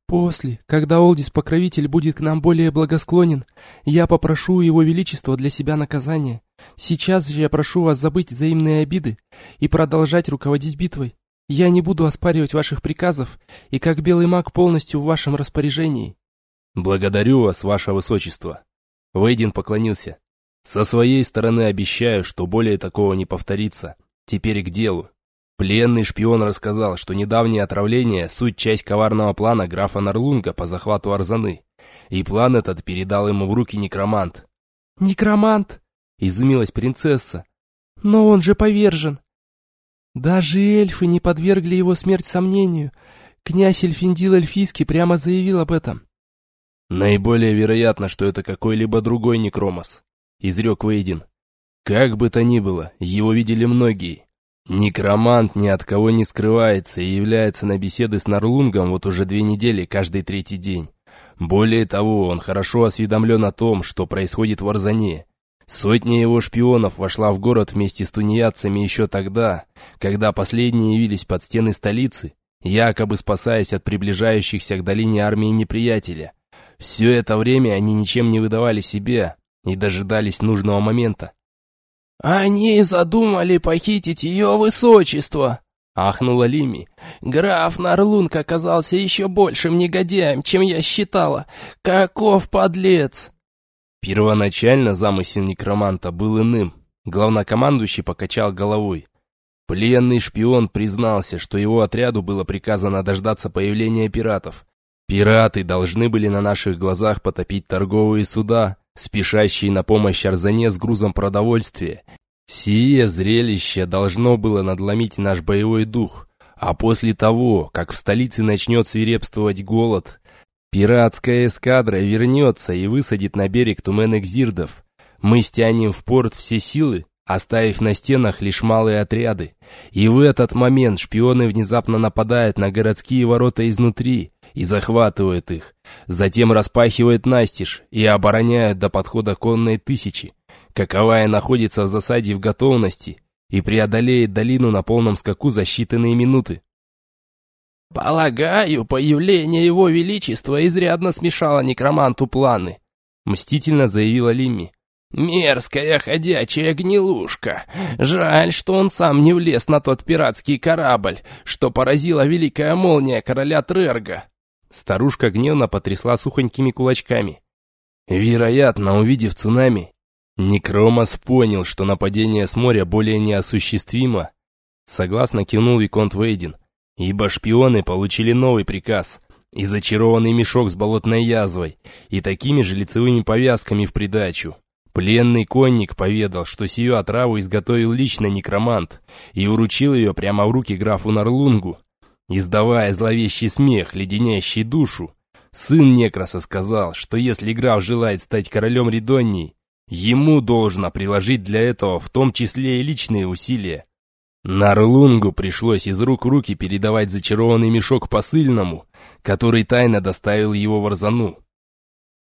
После, когда Олдис-покровитель будет к нам более благосклонен, я попрошу его величество для себя наказания. Сейчас же я прошу вас забыть взаимные обиды и продолжать руководить битвой. Я не буду оспаривать ваших приказов, и как белый маг полностью в вашем распоряжении». «Благодарю вас, ваше высочество». Вейдин поклонился. «Со своей стороны обещаю, что более такого не повторится. Теперь к делу. Пленный шпион рассказал, что недавнее отравление – суть часть коварного плана графа Нарлунга по захвату Арзаны. И план этот передал ему в руки некромант. «Некромант?» – изумилась принцесса. «Но он же повержен. Даже эльфы не подвергли его смерть сомнению. Князь Эльфиндил Эльфийский прямо заявил об этом. «Наиболее вероятно, что это какой-либо другой некромос», — изрек Вейдин. «Как бы то ни было, его видели многие. Некромант ни от кого не скрывается и является на беседы с Нарлунгом вот уже две недели каждый третий день. Более того, он хорошо осведомлен о том, что происходит в Арзане. Сотня его шпионов вошла в город вместе с тунеядцами еще тогда, когда последние явились под стены столицы, якобы спасаясь от приближающихся к долине армии неприятеля. Все это время они ничем не выдавали себя и дожидались нужного момента. «Они задумали похитить ее высочество!» — ахнула Лими. «Граф Нарлунг оказался еще большим негодяем, чем я считала. Каков подлец!» Первоначально замысел некроманта был иным. Главнокомандующий покачал головой. Пленный шпион признался, что его отряду было приказано дождаться появления пиратов. Пираты должны были на наших глазах потопить торговые суда, спешащие на помощь Арзане с грузом продовольствия. Сие зрелище должно было надломить наш боевой дух, а после того, как в столице начнет свирепствовать голод, Пиратская эскадра вернется и высадит на берег туменек-зирдов. Мы стянем в порт все силы, оставив на стенах лишь малые отряды. И в этот момент шпионы внезапно нападают на городские ворота изнутри и захватывают их. Затем распахивают настежь и обороняют до подхода конной тысячи. Каковая находится в засаде в готовности и преодолеет долину на полном скаку за считанные минуты. «Полагаю, появление его величества изрядно смешало некроманту планы», мстительно заявила Лимми. «Мерзкая ходячая гнилушка. Жаль, что он сам не влез на тот пиратский корабль, что поразила великая молния короля Трерга». Старушка гневно потрясла сухонькими кулачками. Вероятно, увидев цунами, Некромос понял, что нападение с моря более неосуществимо. Согласно кивнул Виконт Вейдин ибо шпионы получили новый приказ и зачарованный мешок с болотной язвой и такими же лицевыми повязками в придачу. Пленный конник поведал, что сию отраву изготовил лично некромант и уручил ее прямо в руки графу Нарлунгу. Издавая зловещий смех, леденящий душу, сын Некроса сказал, что если граф желает стать королем Ридонии, ему должно приложить для этого в том числе и личные усилия. Нарлунгу пришлось из рук в руки передавать зачарованный мешок посыльному, который тайно доставил его в Арзану.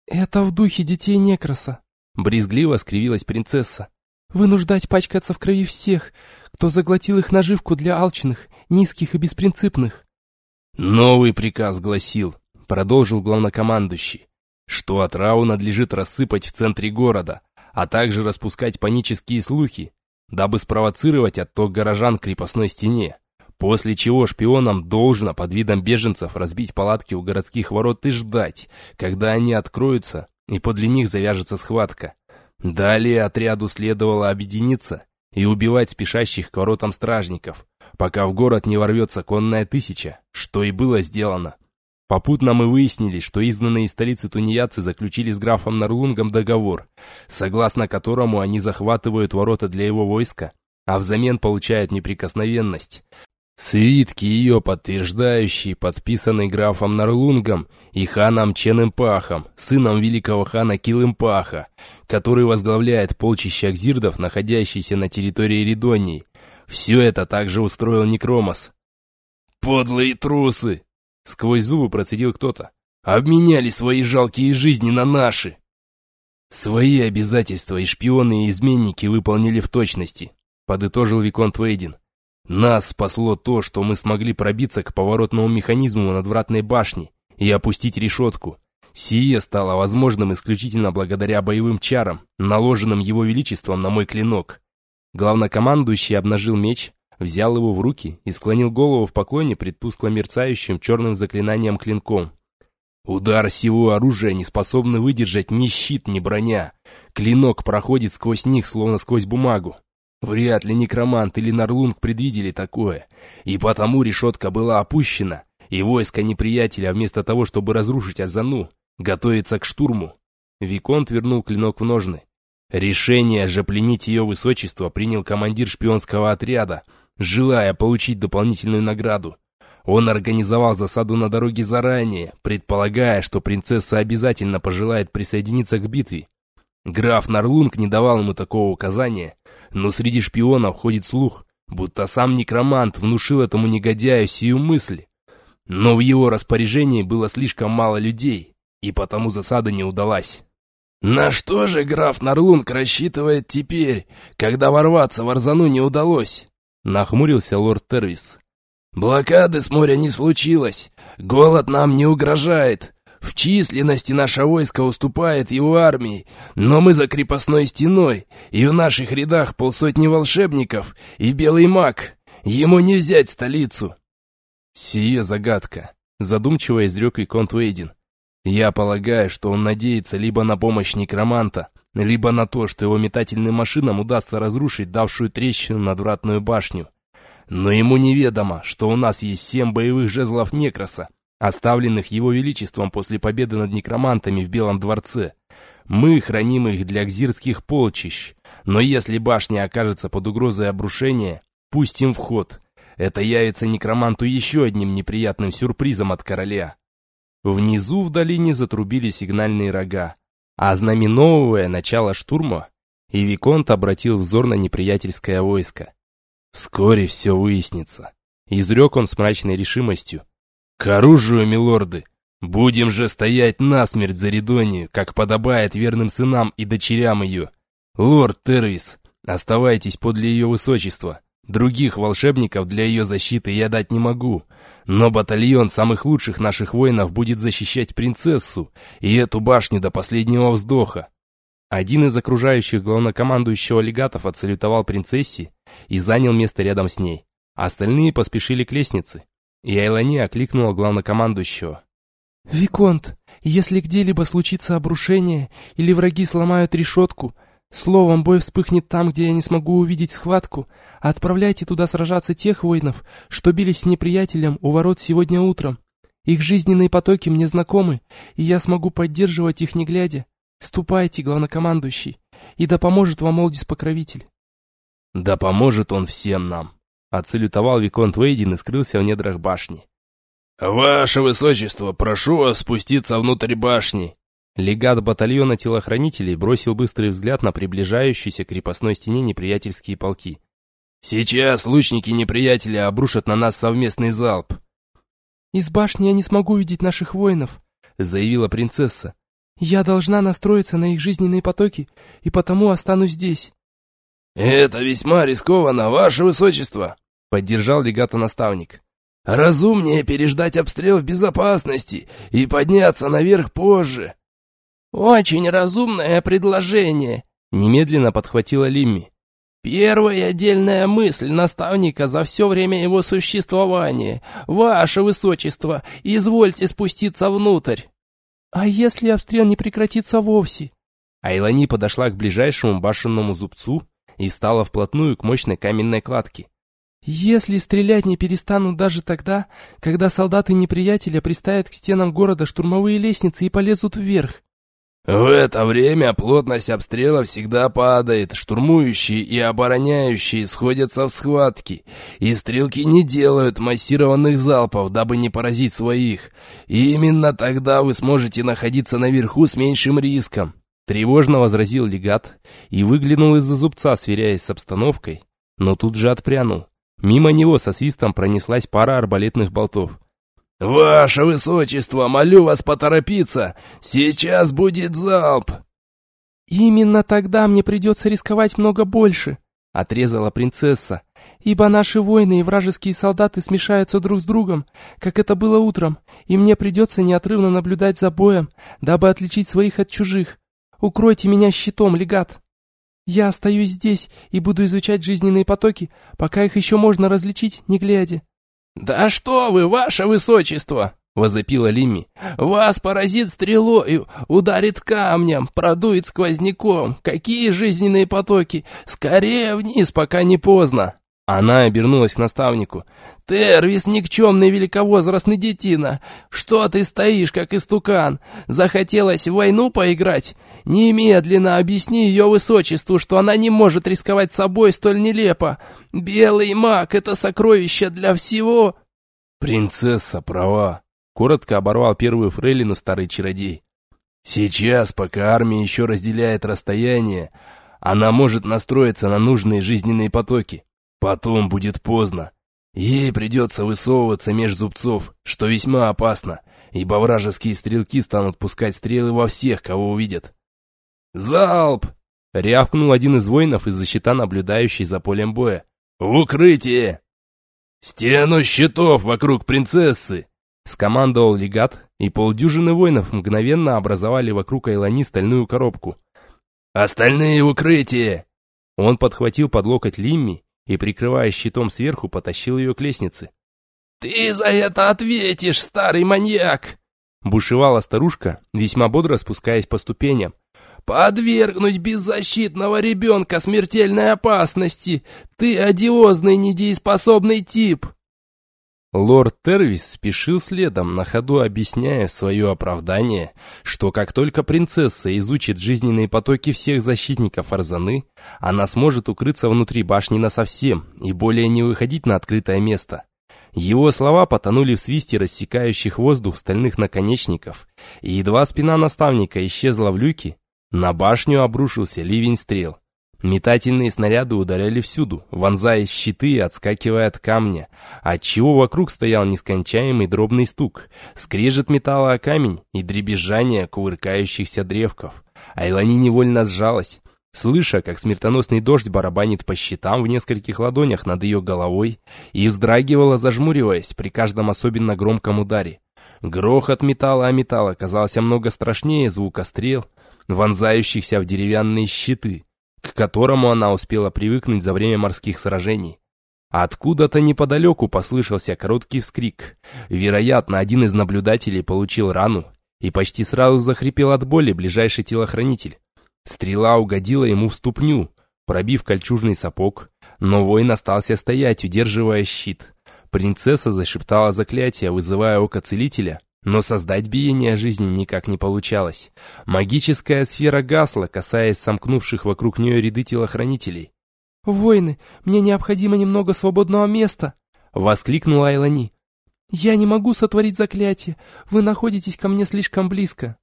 «Это в духе детей Некроса», — брезгливо скривилась принцесса. «Вынуждать пачкаться в крови всех, кто заглотил их наживку для алчных, низких и беспринципных». «Новый приказ гласил», — продолжил главнокомандующий, «что отраву надлежит рассыпать в центре города, а также распускать панические слухи, дабы спровоцировать отток горожан к крепостной стене, после чего шпионам должно под видом беженцев разбить палатки у городских ворот и ждать, когда они откроются и подле них завяжется схватка. Далее отряду следовало объединиться и убивать спешащих к воротам стражников, пока в город не ворвется конная тысяча, что и было сделано. Попутно мы выяснили, что изгнанные из столицы тунеядцы заключили с графом Нарлунгом договор, согласно которому они захватывают ворота для его войска, а взамен получают неприкосновенность. Свитки ее подтверждающие, подписанные графом Нарлунгом и ханом Ченэмпахом, сыном великого хана Килымпаха, который возглавляет полчища акзирдов, находящиеся на территории Ридонии. Все это также устроил Некромос. «Подлые трусы!» Сквозь зубы процедил кто-то. Обменяли свои жалкие жизни на наши. Свои обязательства и шпионы и изменники выполнили в точности, подытожил Виконт Вейдин. Нас спасло то, что мы смогли пробиться к поворотному механизму надвратной башни и опустить решетку. Сие стало возможным исключительно благодаря боевым чарам, наложенным его величеством на мой клинок. Главнокомандующий обнажил меч, взял его в руки и склонил голову в поклоне пред тускло мерцающим черным заклинанием клинком. Удар сего оружия не способны выдержать ни щит, ни броня. Клинок проходит сквозь них, словно сквозь бумагу. Вряд ли некромант или Нарлунг предвидели такое, и потому решетка была опущена, и войско неприятеля, вместо того, чтобы разрушить Азану, готовится к штурму. Виконт вернул клинок в ножны. Решение же пленить ее высочество принял командир шпионского отряда, желая получить дополнительную награду. Он организовал засаду на дороге заранее, предполагая, что принцесса обязательно пожелает присоединиться к битве. Граф Нарлунг не давал ему такого указания, но среди шпионов ходит слух, будто сам некромант внушил этому негодяю сию мысль. Но в его распоряжении было слишком мало людей, и потому засада не удалась. «На что же граф Нарлунг рассчитывает теперь, когда ворваться в Арзану не удалось?» Нахмурился лорд Тервис. «Блокады с моря не случилось, голод нам не угрожает, в численности наше войско уступает его армии, но мы за крепостной стеной, и в наших рядах полсотни волшебников и белый маг. Ему не взять столицу. Сие загадка, задумчиво изрек Виконт Вейдин. Я полагаю, что он надеется либо на помощь некроманта, либо на то, что его метательным машинам удастся разрушить давшую трещину надвратную башню. Но ему неведомо, что у нас есть семь боевых жезлов Некроса, оставленных его величеством после победы над некромантами в Белом дворце. Мы храним их для гзирских полчищ, но если башня окажется под угрозой обрушения, пустим в ход. Это явится некроманту еще одним неприятным сюрпризом от короля. Внизу в долине затрубили сигнальные рога, а знаменовывая начало штурма, и Виконт обратил взор на неприятельское войско. Вскоре все выяснится. Изрек он с мрачной решимостью, «К оружию, милорды! Будем же стоять насмерть за Редонию, как подобает верным сынам и дочерям ее! Лорд Тервис, оставайтесь подле ее высочества. Других волшебников для ее защиты я дать не могу, но батальон самых лучших наших воинов будет защищать принцессу и эту башню до последнего вздоха». Один из окружающих главнокомандующего легатов отсалютовал принцессе и занял место рядом с ней. Остальные поспешили к лестнице. И Айлани окликнула главнокомандующего. «Виконт, если где-либо случится обрушение или враги сломают решетку, словом, бой вспыхнет там, где я не смогу увидеть схватку, отправляйте туда сражаться тех воинов, что бились с неприятелем у ворот сегодня утром. Их жизненные потоки мне знакомы, и я смогу поддерживать их не глядя. Ступайте, главнокомандующий, и да поможет вам Олдис-покровитель». «Да поможет он всем нам», Отсалютовал Виконт Вейдин и скрылся в недрах башни. «Ваше Высочество, прошу вас спуститься внутрь башни!» Легат батальона телохранителей бросил быстрый взгляд на приближающиеся к крепостной стене неприятельские полки. «Сейчас лучники неприятеля обрушат на нас совместный залп!» «Из башни я не смогу видеть наших воинов», — заявила принцесса. «Я должна настроиться на их жизненные потоки, и потому останусь здесь». «Это весьма рискованно, ваше высочество», — поддержал легато-наставник. «Разумнее переждать обстрел в безопасности и подняться наверх позже». «Очень разумное предложение», — немедленно подхватила Лимми. «Первая отдельная мысль наставника за все время его существования. Ваше Высочество, извольте спуститься внутрь». «А если обстрел не прекратится вовсе?» Айлани подошла к ближайшему башенному зубцу и стала вплотную к мощной каменной кладке. «Если стрелять не перестанут даже тогда, когда солдаты неприятеля приставят к стенам города штурмовые лестницы и полезут вверх». «В это время плотность обстрела всегда падает, штурмующие и обороняющие сходятся в схватки, и стрелки не делают массированных залпов, дабы не поразить своих. И именно тогда вы сможете находиться наверху с меньшим риском. Тревожно возразил легат и выглянул из-за зубца, сверяясь с обстановкой, но тут же отпрянул. Мимо него со свистом пронеслась пара арбалетных болтов. «Ваше Высочество, молю вас поторопиться! Сейчас будет залп!» «Именно тогда мне придется рисковать много больше», — отрезала принцесса, «ибо наши воины и вражеские солдаты смешаются друг с другом, как это было утром, и мне придется неотрывно наблюдать за боем, дабы отличить своих от чужих. Укройте меня щитом, легат. Я остаюсь здесь и буду изучать жизненные потоки, пока их еще можно различить, не глядя». «Да что вы, ваше высочество!» — возопила Лими. «Вас поразит стрелой, ударит камнем, продует сквозняком. Какие жизненные потоки! Скорее вниз, пока не поздно!» Она обернулась к наставнику. «Тервис, никчемный великовозрастный детина! Что ты стоишь, как истукан? Захотелось в войну поиграть? Немедленно объясни ее высочеству, что она не может рисковать собой столь нелепо. Белый маг — это сокровище для всего...» «Принцесса права», — коротко оборвал первую фрейлину старый чародей. «Сейчас, пока армия еще разделяет расстояние, она может настроиться на нужные жизненные потоки. Потом будет поздно. Ей придется высовываться меж зубцов, что весьма опасно, ибо вражеские стрелки станут пускать стрелы во всех, кого увидят. «Залп!» — рявкнул один из воинов из-за щита, наблюдающий за полем боя. «В укрытие!» «Стену щитов вокруг принцессы!» Скомандовал легат, и полдюжины воинов мгновенно образовали вокруг Айлани стальную коробку. «Остальные в укрытие!» Он подхватил под локоть Лимми и, прикрывая щитом сверху, потащил ее к лестнице. «Ты за это ответишь, старый маньяк!» Бушевала старушка, весьма бодро спускаясь по ступеням. «Подвергнуть беззащитного ребенка смертельной опасности! Ты одиозный недееспособный тип!» Лорд Тервис спешил следом, на ходу объясняя свое оправдание, что как только принцесса изучит жизненные потоки всех защитников Арзаны, она сможет укрыться внутри башни насовсем и более не выходить на открытое место. Его слова потонули в свисте рассекающих воздух стальных наконечников, и едва спина наставника исчезла в люке, на башню обрушился ливень стрел. Метательные снаряды ударяли всюду, вонзаясь в щиты и отскакивая от камня, отчего вокруг стоял нескончаемый дробный стук, скрежет металла о камень и дребезжание кувыркающихся древков. Айлани невольно сжалась, слыша, как смертоносный дождь барабанит по щитам в нескольких ладонях над ее головой и вздрагивала, зажмуриваясь при каждом особенно громком ударе. Грохот металла о металл оказался много страшнее звука стрел, вонзающихся в деревянные щиты — к которому она успела привыкнуть за время морских сражений. Откуда-то неподалеку послышался короткий вскрик. Вероятно, один из наблюдателей получил рану и почти сразу захрипел от боли ближайший телохранитель. Стрела угодила ему в ступню, пробив кольчужный сапог, но воин остался стоять, удерживая щит. Принцесса зашептала заклятие, вызывая око целителя, но создать биение жизни никак не получалось. Магическая сфера гасла, касаясь сомкнувших вокруг нее ряды телохранителей. «Воины, мне необходимо немного свободного места!» — воскликнула Айлани. «Я не могу сотворить заклятие, вы находитесь ко мне слишком близко».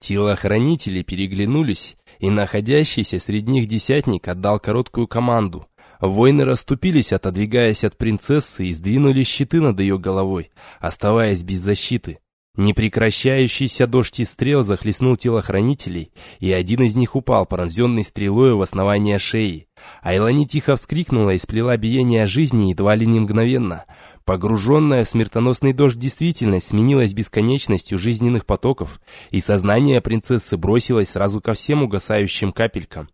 Телохранители переглянулись, и находящийся среди них десятник отдал короткую команду. Воины расступились, отодвигаясь от принцессы, и сдвинули щиты над ее головой, оставаясь без защиты. Непрекращающийся дождь из стрел захлестнул телохранителей, и один из них упал, пронзенный стрелой в основание шеи. Айлани тихо вскрикнула и сплела биение жизни едва ли не мгновенно. Погруженная в смертоносный дождь действительность сменилась бесконечностью жизненных потоков, и сознание принцессы бросилось сразу ко всем угасающим капелькам.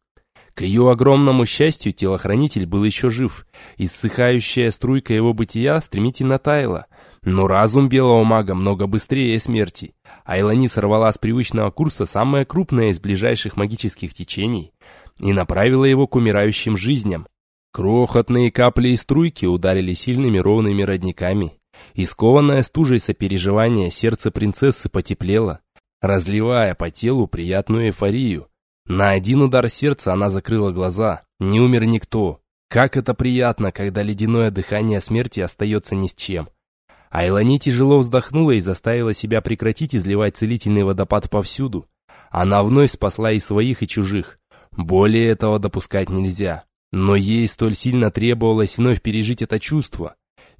К ее огромному счастью, телохранитель был еще жив, и ссыхающая струйка его бытия стремительно таяла, но разум белого мага много быстрее смерти. Айлани сорвала с привычного курса самое крупное из ближайших магических течений и направила его к умирающим жизням. Крохотные капли и струйки ударили сильными ровными родниками. И скованное стужей сопереживания сердце принцессы потеплело, разливая по телу приятную эйфорию. На один удар сердца она закрыла глаза. Не умер никто. Как это приятно, когда ледяное дыхание смерти остается ни с чем. Айлани тяжело вздохнула и заставила себя прекратить изливать целительный водопад повсюду. Она вновь спасла и своих, и чужих. Более этого допускать нельзя. Но ей столь сильно требовалось вновь пережить это чувство.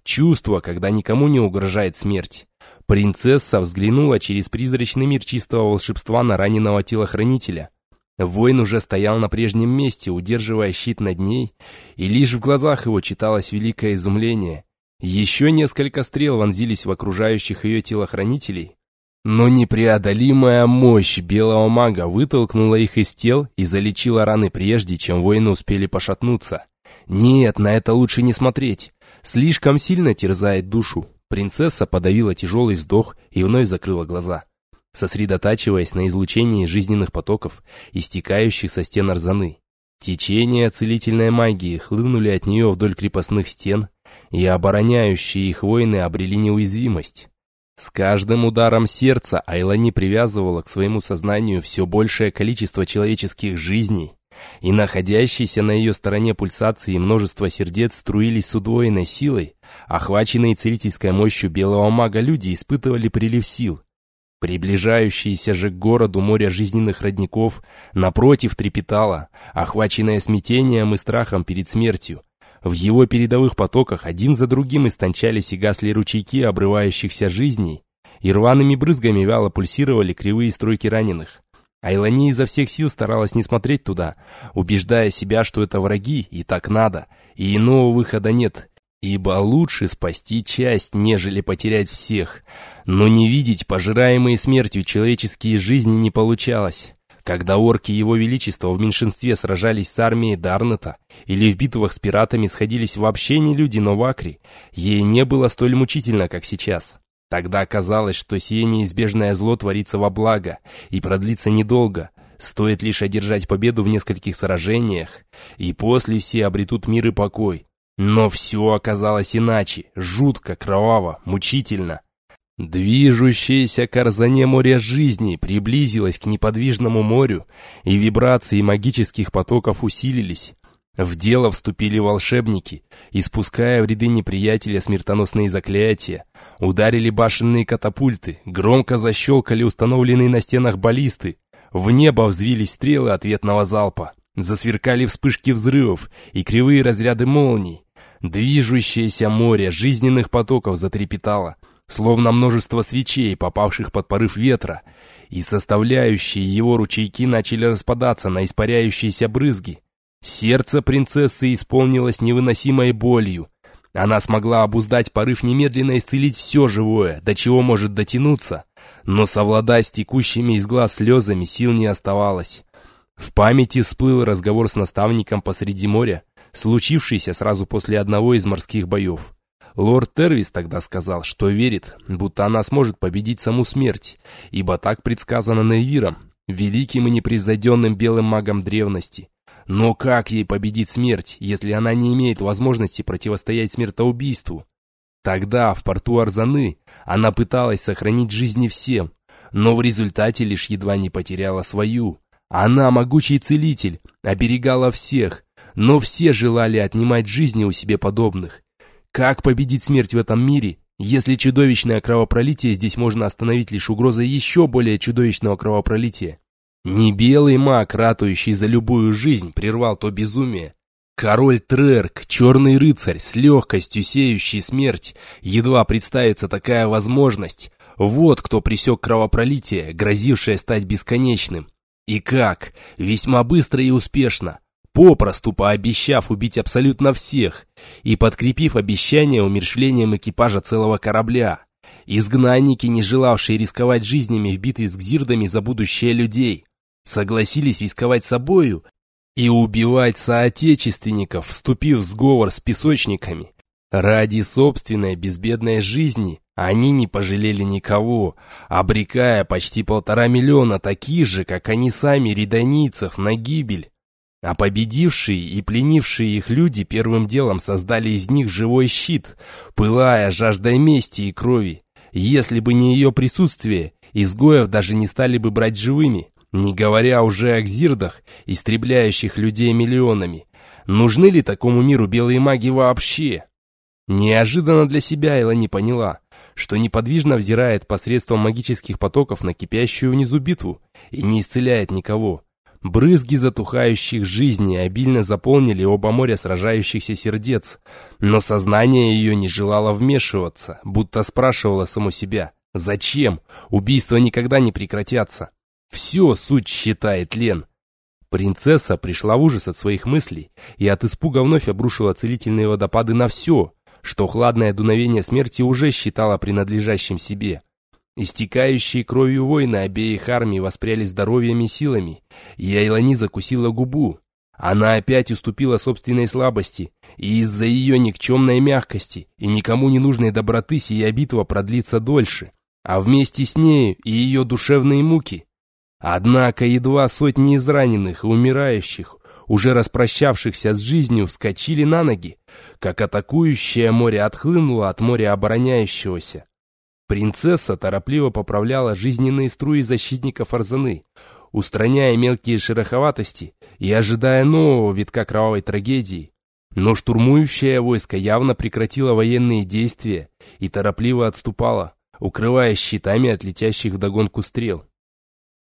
Чувство, когда никому не угрожает смерть. Принцесса взглянула через призрачный мир чистого волшебства на раненого телохранителя. Воин уже стоял на прежнем месте, удерживая щит над ней, и лишь в глазах его читалось великое изумление. Еще несколько стрел вонзились в окружающих ее телохранителей, но непреодолимая мощь белого мага вытолкнула их из тел и залечила раны прежде, чем воины успели пошатнуться. Нет, на это лучше не смотреть. Слишком сильно терзает душу. Принцесса подавила тяжелый вздох и вновь закрыла глаза, сосредотачиваясь на излучении жизненных потоков, истекающих со стен Арзаны. Течения целительной магии хлынули от нее вдоль крепостных стен, и обороняющие их воины обрели неуязвимость. С каждым ударом сердца Айлани привязывала к своему сознанию все большее количество человеческих жизней, и находящиеся на ее стороне пульсации множество сердец струились с удвоенной силой, охваченные целительской мощью белого мага люди испытывали прилив сил. Приближающееся же к городу море жизненных родников напротив трепетало, охваченное смятением и страхом перед смертью, В его передовых потоках один за другим истончались и гасли ручейки обрывающихся жизней, и рваными брызгами вяло пульсировали кривые струйки раненых. Айлани изо всех сил старалась не смотреть туда, убеждая себя, что это враги, и так надо, и иного выхода нет, ибо лучше спасти часть, нежели потерять всех. Но не видеть пожираемые смертью человеческие жизни не получалось. Когда орки Его Величества в меньшинстве сражались с армией Дарнета, или в битвах с пиратами сходились вообще не люди, но вакри, ей не было столь мучительно, как сейчас. Тогда казалось, что сие неизбежное зло творится во благо и продлится недолго, стоит лишь одержать победу в нескольких сражениях, и после все обретут мир и покой. Но все оказалось иначе, жутко, кроваво, мучительно. Движущееся корзане моря жизни приблизилось к неподвижному морю, и вибрации магических потоков усилились. В дело вступили волшебники, испуская в ряды неприятеля смертоносные заклятия, ударили башенные катапульты, громко защелкали установленные на стенах баллисты, в небо взвились стрелы ответного залпа, засверкали вспышки взрывов и кривые разряды молний. Движущееся море жизненных потоков затрепетало — словно множество свечей, попавших под порыв ветра, и составляющие его ручейки начали распадаться на испаряющиеся брызги. Сердце принцессы исполнилось невыносимой болью. Она смогла обуздать порыв немедленно исцелить все живое, до чего может дотянуться, но совладать с текущими из глаз слезами сил не оставалось. В памяти всплыл разговор с наставником посреди моря, случившийся сразу после одного из морских боев. Лорд Тервис тогда сказал, что верит, будто она сможет победить саму смерть, ибо так предсказано Нейвиром, великим и непревзойденным белым магом древности. Но как ей победить смерть, если она не имеет возможности противостоять смертоубийству? Тогда, в порту Арзаны, она пыталась сохранить жизни всем, но в результате лишь едва не потеряла свою. Она, могучий целитель, оберегала всех, но все желали отнимать жизни у себе подобных. Как победить смерть в этом мире, если чудовищное кровопролитие здесь можно остановить лишь угрозой еще более чудовищного кровопролития? Не белый маг, ратующий за любую жизнь, прервал то безумие. Король Трерк, черный рыцарь, с легкостью сеющий смерть, едва представится такая возможность. Вот кто пресек кровопролитие, грозившее стать бесконечным. И как? Весьма быстро и успешно попросту пообещав убить абсолютно всех и подкрепив обещание умершвлением экипажа целого корабля. Изгнанники, не желавшие рисковать жизнями в битве с гзирдами за будущее людей, согласились рисковать собою и убивать соотечественников, вступив в сговор с песочниками. Ради собственной безбедной жизни они не пожалели никого, обрекая почти полтора миллиона таких же, как они сами, рядонийцев, на гибель. А победившие и пленившие их люди первым делом создали из них живой щит, пылая жаждой мести и крови. Если бы не ее присутствие, изгоев даже не стали бы брать живыми, не говоря уже о гзирдах, истребляющих людей миллионами. Нужны ли такому миру белые маги вообще? Неожиданно для себя Элла не поняла, что неподвижно взирает посредством магических потоков на кипящую внизу битву и не исцеляет никого. Брызги затухающих жизней обильно заполнили оба моря сражающихся сердец, но сознание ее не желало вмешиваться, будто спрашивало само себя, зачем? Убийства никогда не прекратятся. Все суть считает Лен. Принцесса пришла в ужас от своих мыслей и от испуга вновь обрушила целительные водопады на все, что хладное дуновение смерти уже считало принадлежащим себе. Истекающие кровью воины обеих армий воспряли здоровьем и силами, и Айлани закусила губу. Она опять уступила собственной слабости, и из-за ее никчемной мягкости и никому не нужной доброты сия битва продлится дольше, а вместе с нею и ее душевные муки. Однако едва сотни израненных и умирающих, уже распрощавшихся с жизнью, вскочили на ноги, как атакующее море отхлынуло от моря обороняющегося. Принцесса торопливо поправляла жизненные струи защитников Арзаны, устраняя мелкие шероховатости и ожидая нового витка кровавой трагедии. Но штурмующее войско явно прекратило военные действия и торопливо отступало, укрываясь щитами от летящих вдогонку стрел.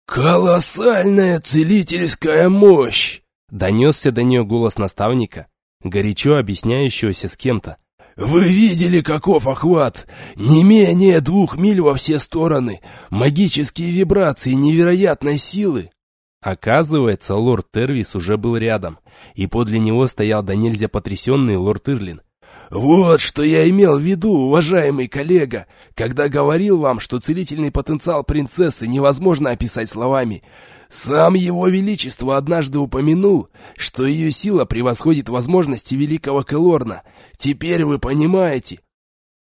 «Колоссальная целительская мощь!» Донесся до нее голос наставника, горячо объясняющегося с кем-то. «Вы видели, каков охват? Не менее двух миль во все стороны. Магические вибрации невероятной силы». Оказывается, лорд Тервис уже был рядом, и подле него стоял до нельзя потрясенный лорд Ирлин. «Вот что я имел в виду, уважаемый коллега, когда говорил вам, что целительный потенциал принцессы невозможно описать словами. Сам его величество однажды упомянул, что ее сила превосходит возможности великого Келорна. Теперь вы понимаете».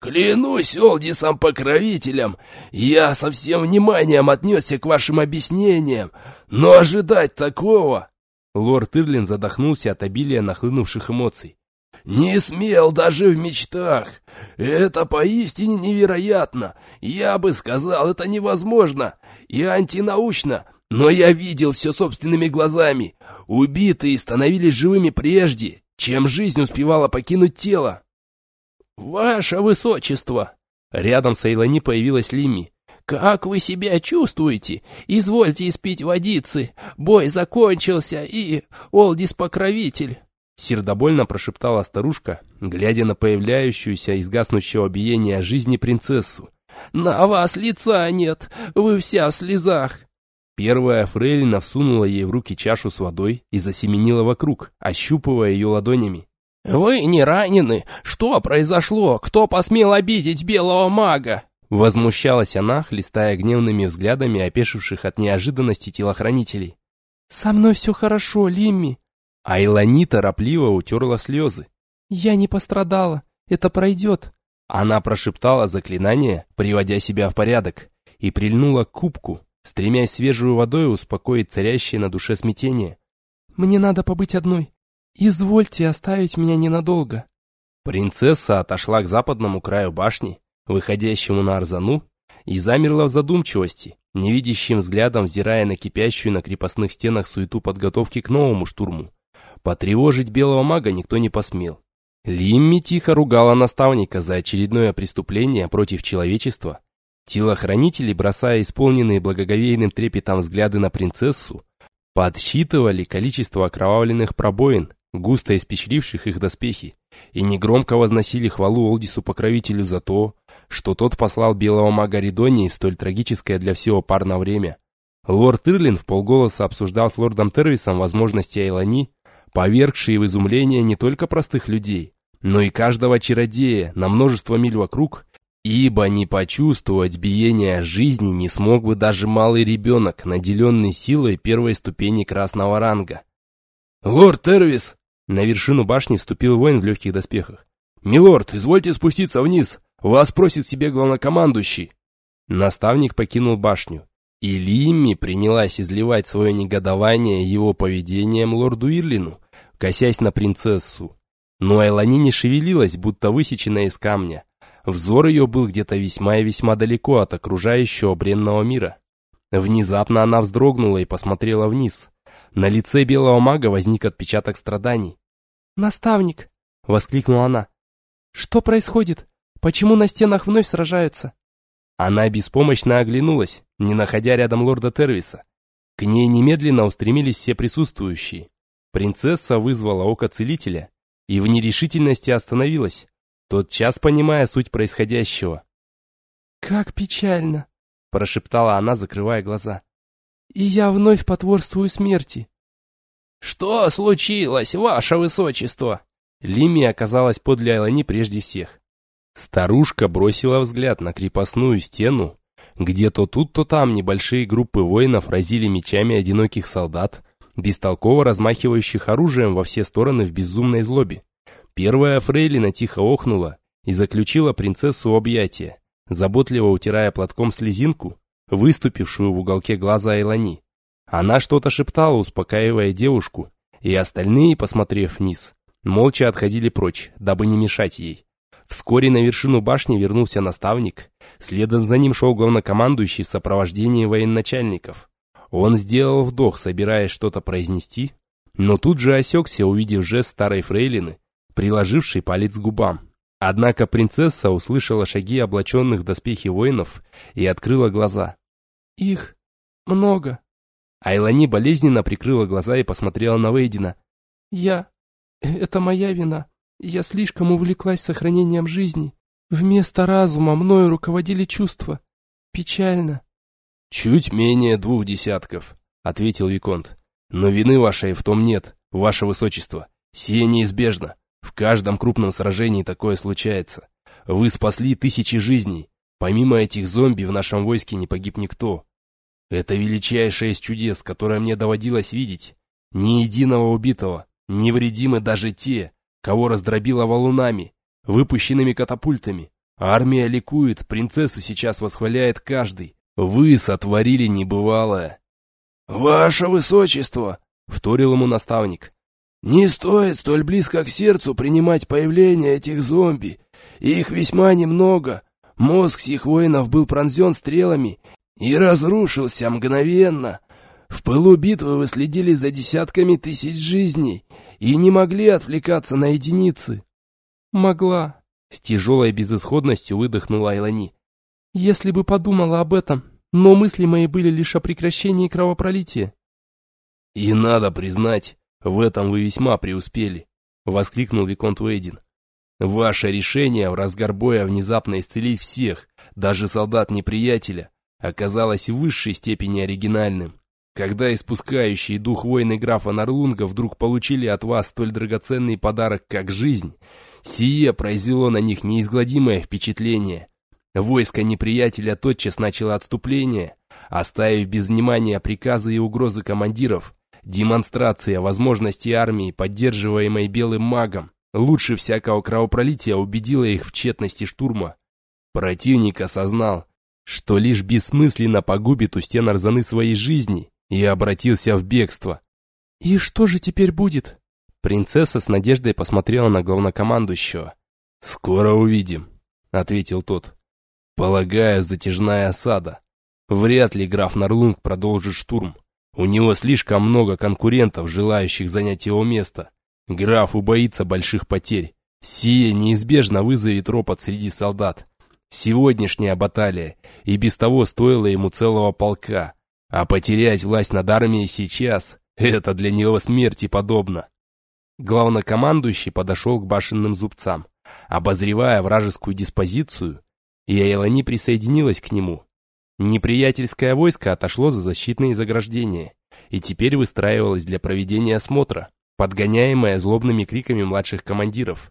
«Клянусь Олдисом-покровителем, я со всем вниманием отнесся к вашим объяснениям, но ожидать такого...» Лорд Ирлин задохнулся от обилия нахлынувших эмоций. Не смел даже в мечтах. Это поистине невероятно. Я бы сказал, это невозможно и антинаучно. Но я видел все собственными глазами. Убитые становились живыми прежде, чем жизнь успевала покинуть тело. «Ваше Высочество!» Рядом с Эйлани появилась Лими. «Как вы себя чувствуете? Извольте испить водицы. Бой закончился, и... Олдис-покровитель!» Сердобольно прошептала старушка, глядя на появляющуюся из гаснущего биения жизни принцессу. «На вас лица нет, вы вся в слезах!» Первая фрейлина всунула ей в руки чашу с водой и засеменила вокруг, ощупывая ее ладонями. «Вы не ранены? Что произошло? Кто посмел обидеть белого мага?» Возмущалась она, хлестая гневными взглядами опешивших от неожиданности телохранителей. «Со мной все хорошо, Лимми», а Илани торопливо утерла слезы. «Я не пострадала, это пройдет». Она прошептала заклинание, приводя себя в порядок, и прильнула к кубку, стремясь свежую водой успокоить царящее на душе смятение. «Мне надо побыть одной. Извольте оставить меня ненадолго». Принцесса отошла к западному краю башни, выходящему на Арзану, и замерла в задумчивости, невидящим взглядом взирая на кипящую на крепостных стенах суету подготовки к новому штурму. Потревожить белого мага никто не посмел. Лимми тихо ругала наставника за очередное преступление против человечества. Телохранители, бросая исполненные благоговейным трепетом взгляды на принцессу, подсчитывали количество окровавленных пробоин, густо испечривших их доспехи, и негромко возносили хвалу Олдису-покровителю за то, что тот послал белого мага Ридонии столь трагическое для всего парна время. Лорд Ирлин в полголоса обсуждал с лордом Тервисом возможности Айлани, повергшие в изумление не только простых людей, но и каждого чародея на множество миль вокруг, ибо не почувствовать биение жизни не смог бы даже малый ребенок, наделенный силой первой ступени красного ранга. «Лорд Тервис!» На вершину башни вступил воин в легких доспехах. «Милорд, извольте спуститься вниз, вас просит себе главнокомандующий!» Наставник покинул башню. И Лимми принялась изливать свое негодование его поведением лорду Ирлину, косясь на принцессу. Но Айлани не шевелилась, будто высеченная из камня. Взор ее был где-то весьма и весьма далеко от окружающего бренного мира. Внезапно она вздрогнула и посмотрела вниз. На лице белого мага возник отпечаток страданий. «Наставник!» — воскликнула она. «Что происходит? Почему на стенах вновь сражаются?» Она беспомощно оглянулась, не находя рядом лорда Тервиса. К ней немедленно устремились все присутствующие. Принцесса вызвала око целителя и в нерешительности остановилась, тотчас понимая суть происходящего. «Как печально!» – прошептала она, закрывая глаза. «И я вновь потворствую смерти». «Что случилось, ваше высочество?» Лими оказалась подле Айлани прежде всех. Старушка бросила взгляд на крепостную стену, где то тут, то там небольшие группы воинов разили мечами одиноких солдат, бестолково размахивающих оружием во все стороны в безумной злобе. Первая фрейлина тихо охнула и заключила принцессу в объятия, заботливо утирая платком слезинку, выступившую в уголке глаза Элани. Она что-то шептала, успокаивая девушку, и остальные, посмотрев вниз, молча отходили прочь, дабы не мешать ей. Вскоре на вершину башни вернулся наставник. Следом за ним шел главнокомандующий в сопровождении военачальников. Он сделал вдох, собираясь что-то произнести, но тут же осекся, увидев жест старой фрейлины, приложившей палец к губам. Однако принцесса услышала шаги облаченных в доспехи воинов и открыла глаза. «Их много». Айлани болезненно прикрыла глаза и посмотрела на Вейдина. «Я Это моя вина. Я слишком увлеклась сохранением жизни. Вместо разума мною руководили чувства. Печально. Чуть менее двух десятков, ответил Виконт. Но вины вашей в том нет, ваше высочество. Сие неизбежно. В каждом крупном сражении такое случается. Вы спасли тысячи жизней. Помимо этих зомби в нашем войске не погиб никто. Это величайшее из чудес, которое мне доводилось видеть. Ни единого убитого, невредимы даже те, кого раздробило валунами, выпущенными катапультами. Армия ликует, принцессу сейчас восхваляет каждый. Вы сотворили небывалое. «Ваше высочество!» — вторил ему наставник. «Не стоит столь близко к сердцу принимать появление этих зомби. Их весьма немного. Мозг сих воинов был пронзен стрелами и разрушился мгновенно. В пылу битвы вы следили за десятками тысяч жизней и не могли отвлекаться на единицы. Могла. С тяжелой безысходностью выдохнула Айлани. Если бы подумала об этом, но мысли мои были лишь о прекращении кровопролития. И надо признать, в этом вы весьма преуспели, воскликнул Виконт Уэйдин. Ваше решение в разгар боя внезапно исцелить всех, даже солдат неприятеля, оказалось в высшей степени оригинальным. Когда испускающие дух войны графа Нарлунга вдруг получили от вас столь драгоценный подарок, как жизнь, сие произвело на них неизгладимое впечатление. Войско неприятеля тотчас начало отступление, оставив без внимания приказы и угрозы командиров, демонстрация возможностей армии, поддерживаемой белым магом, лучше всякого кровопролития убедила их в тщетности штурма. Противник осознал, что лишь бессмысленно погубит у стен Арзаны своей жизни и обратился в бегство. «И что же теперь будет?» Принцесса с надеждой посмотрела на главнокомандующего. «Скоро увидим», — ответил тот. «Полагаю, затяжная осада. Вряд ли граф Нарлунг продолжит штурм. У него слишком много конкурентов, желающих занять его место. Граф убоится больших потерь. Сие неизбежно вызовет ропот среди солдат. Сегодняшняя баталия и без того стоила ему целого полка, а потерять власть над армией сейчас – это для него смерти подобно. Главнокомандующий подошел к башенным зубцам, обозревая вражескую диспозицию, и Айлани присоединилась к нему. Неприятельское войско отошло за защитные заграждения и теперь выстраивалось для проведения осмотра, подгоняемое злобными криками младших командиров.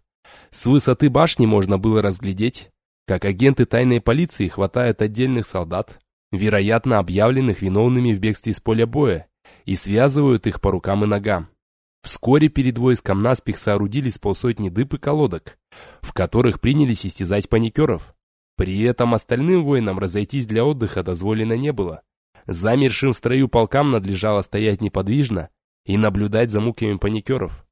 С высоты башни можно было разглядеть, как агенты тайной полиции хватают отдельных солдат, вероятно объявленных виновными в бегстве с поля боя, и связывают их по рукам и ногам. Вскоре перед войском наспех соорудились полсотни дыб и колодок, в которых принялись истязать паникеров. При этом остальным воинам разойтись для отдыха дозволено не было. Замершим в строю полкам надлежало стоять неподвижно и наблюдать за муками паникеров.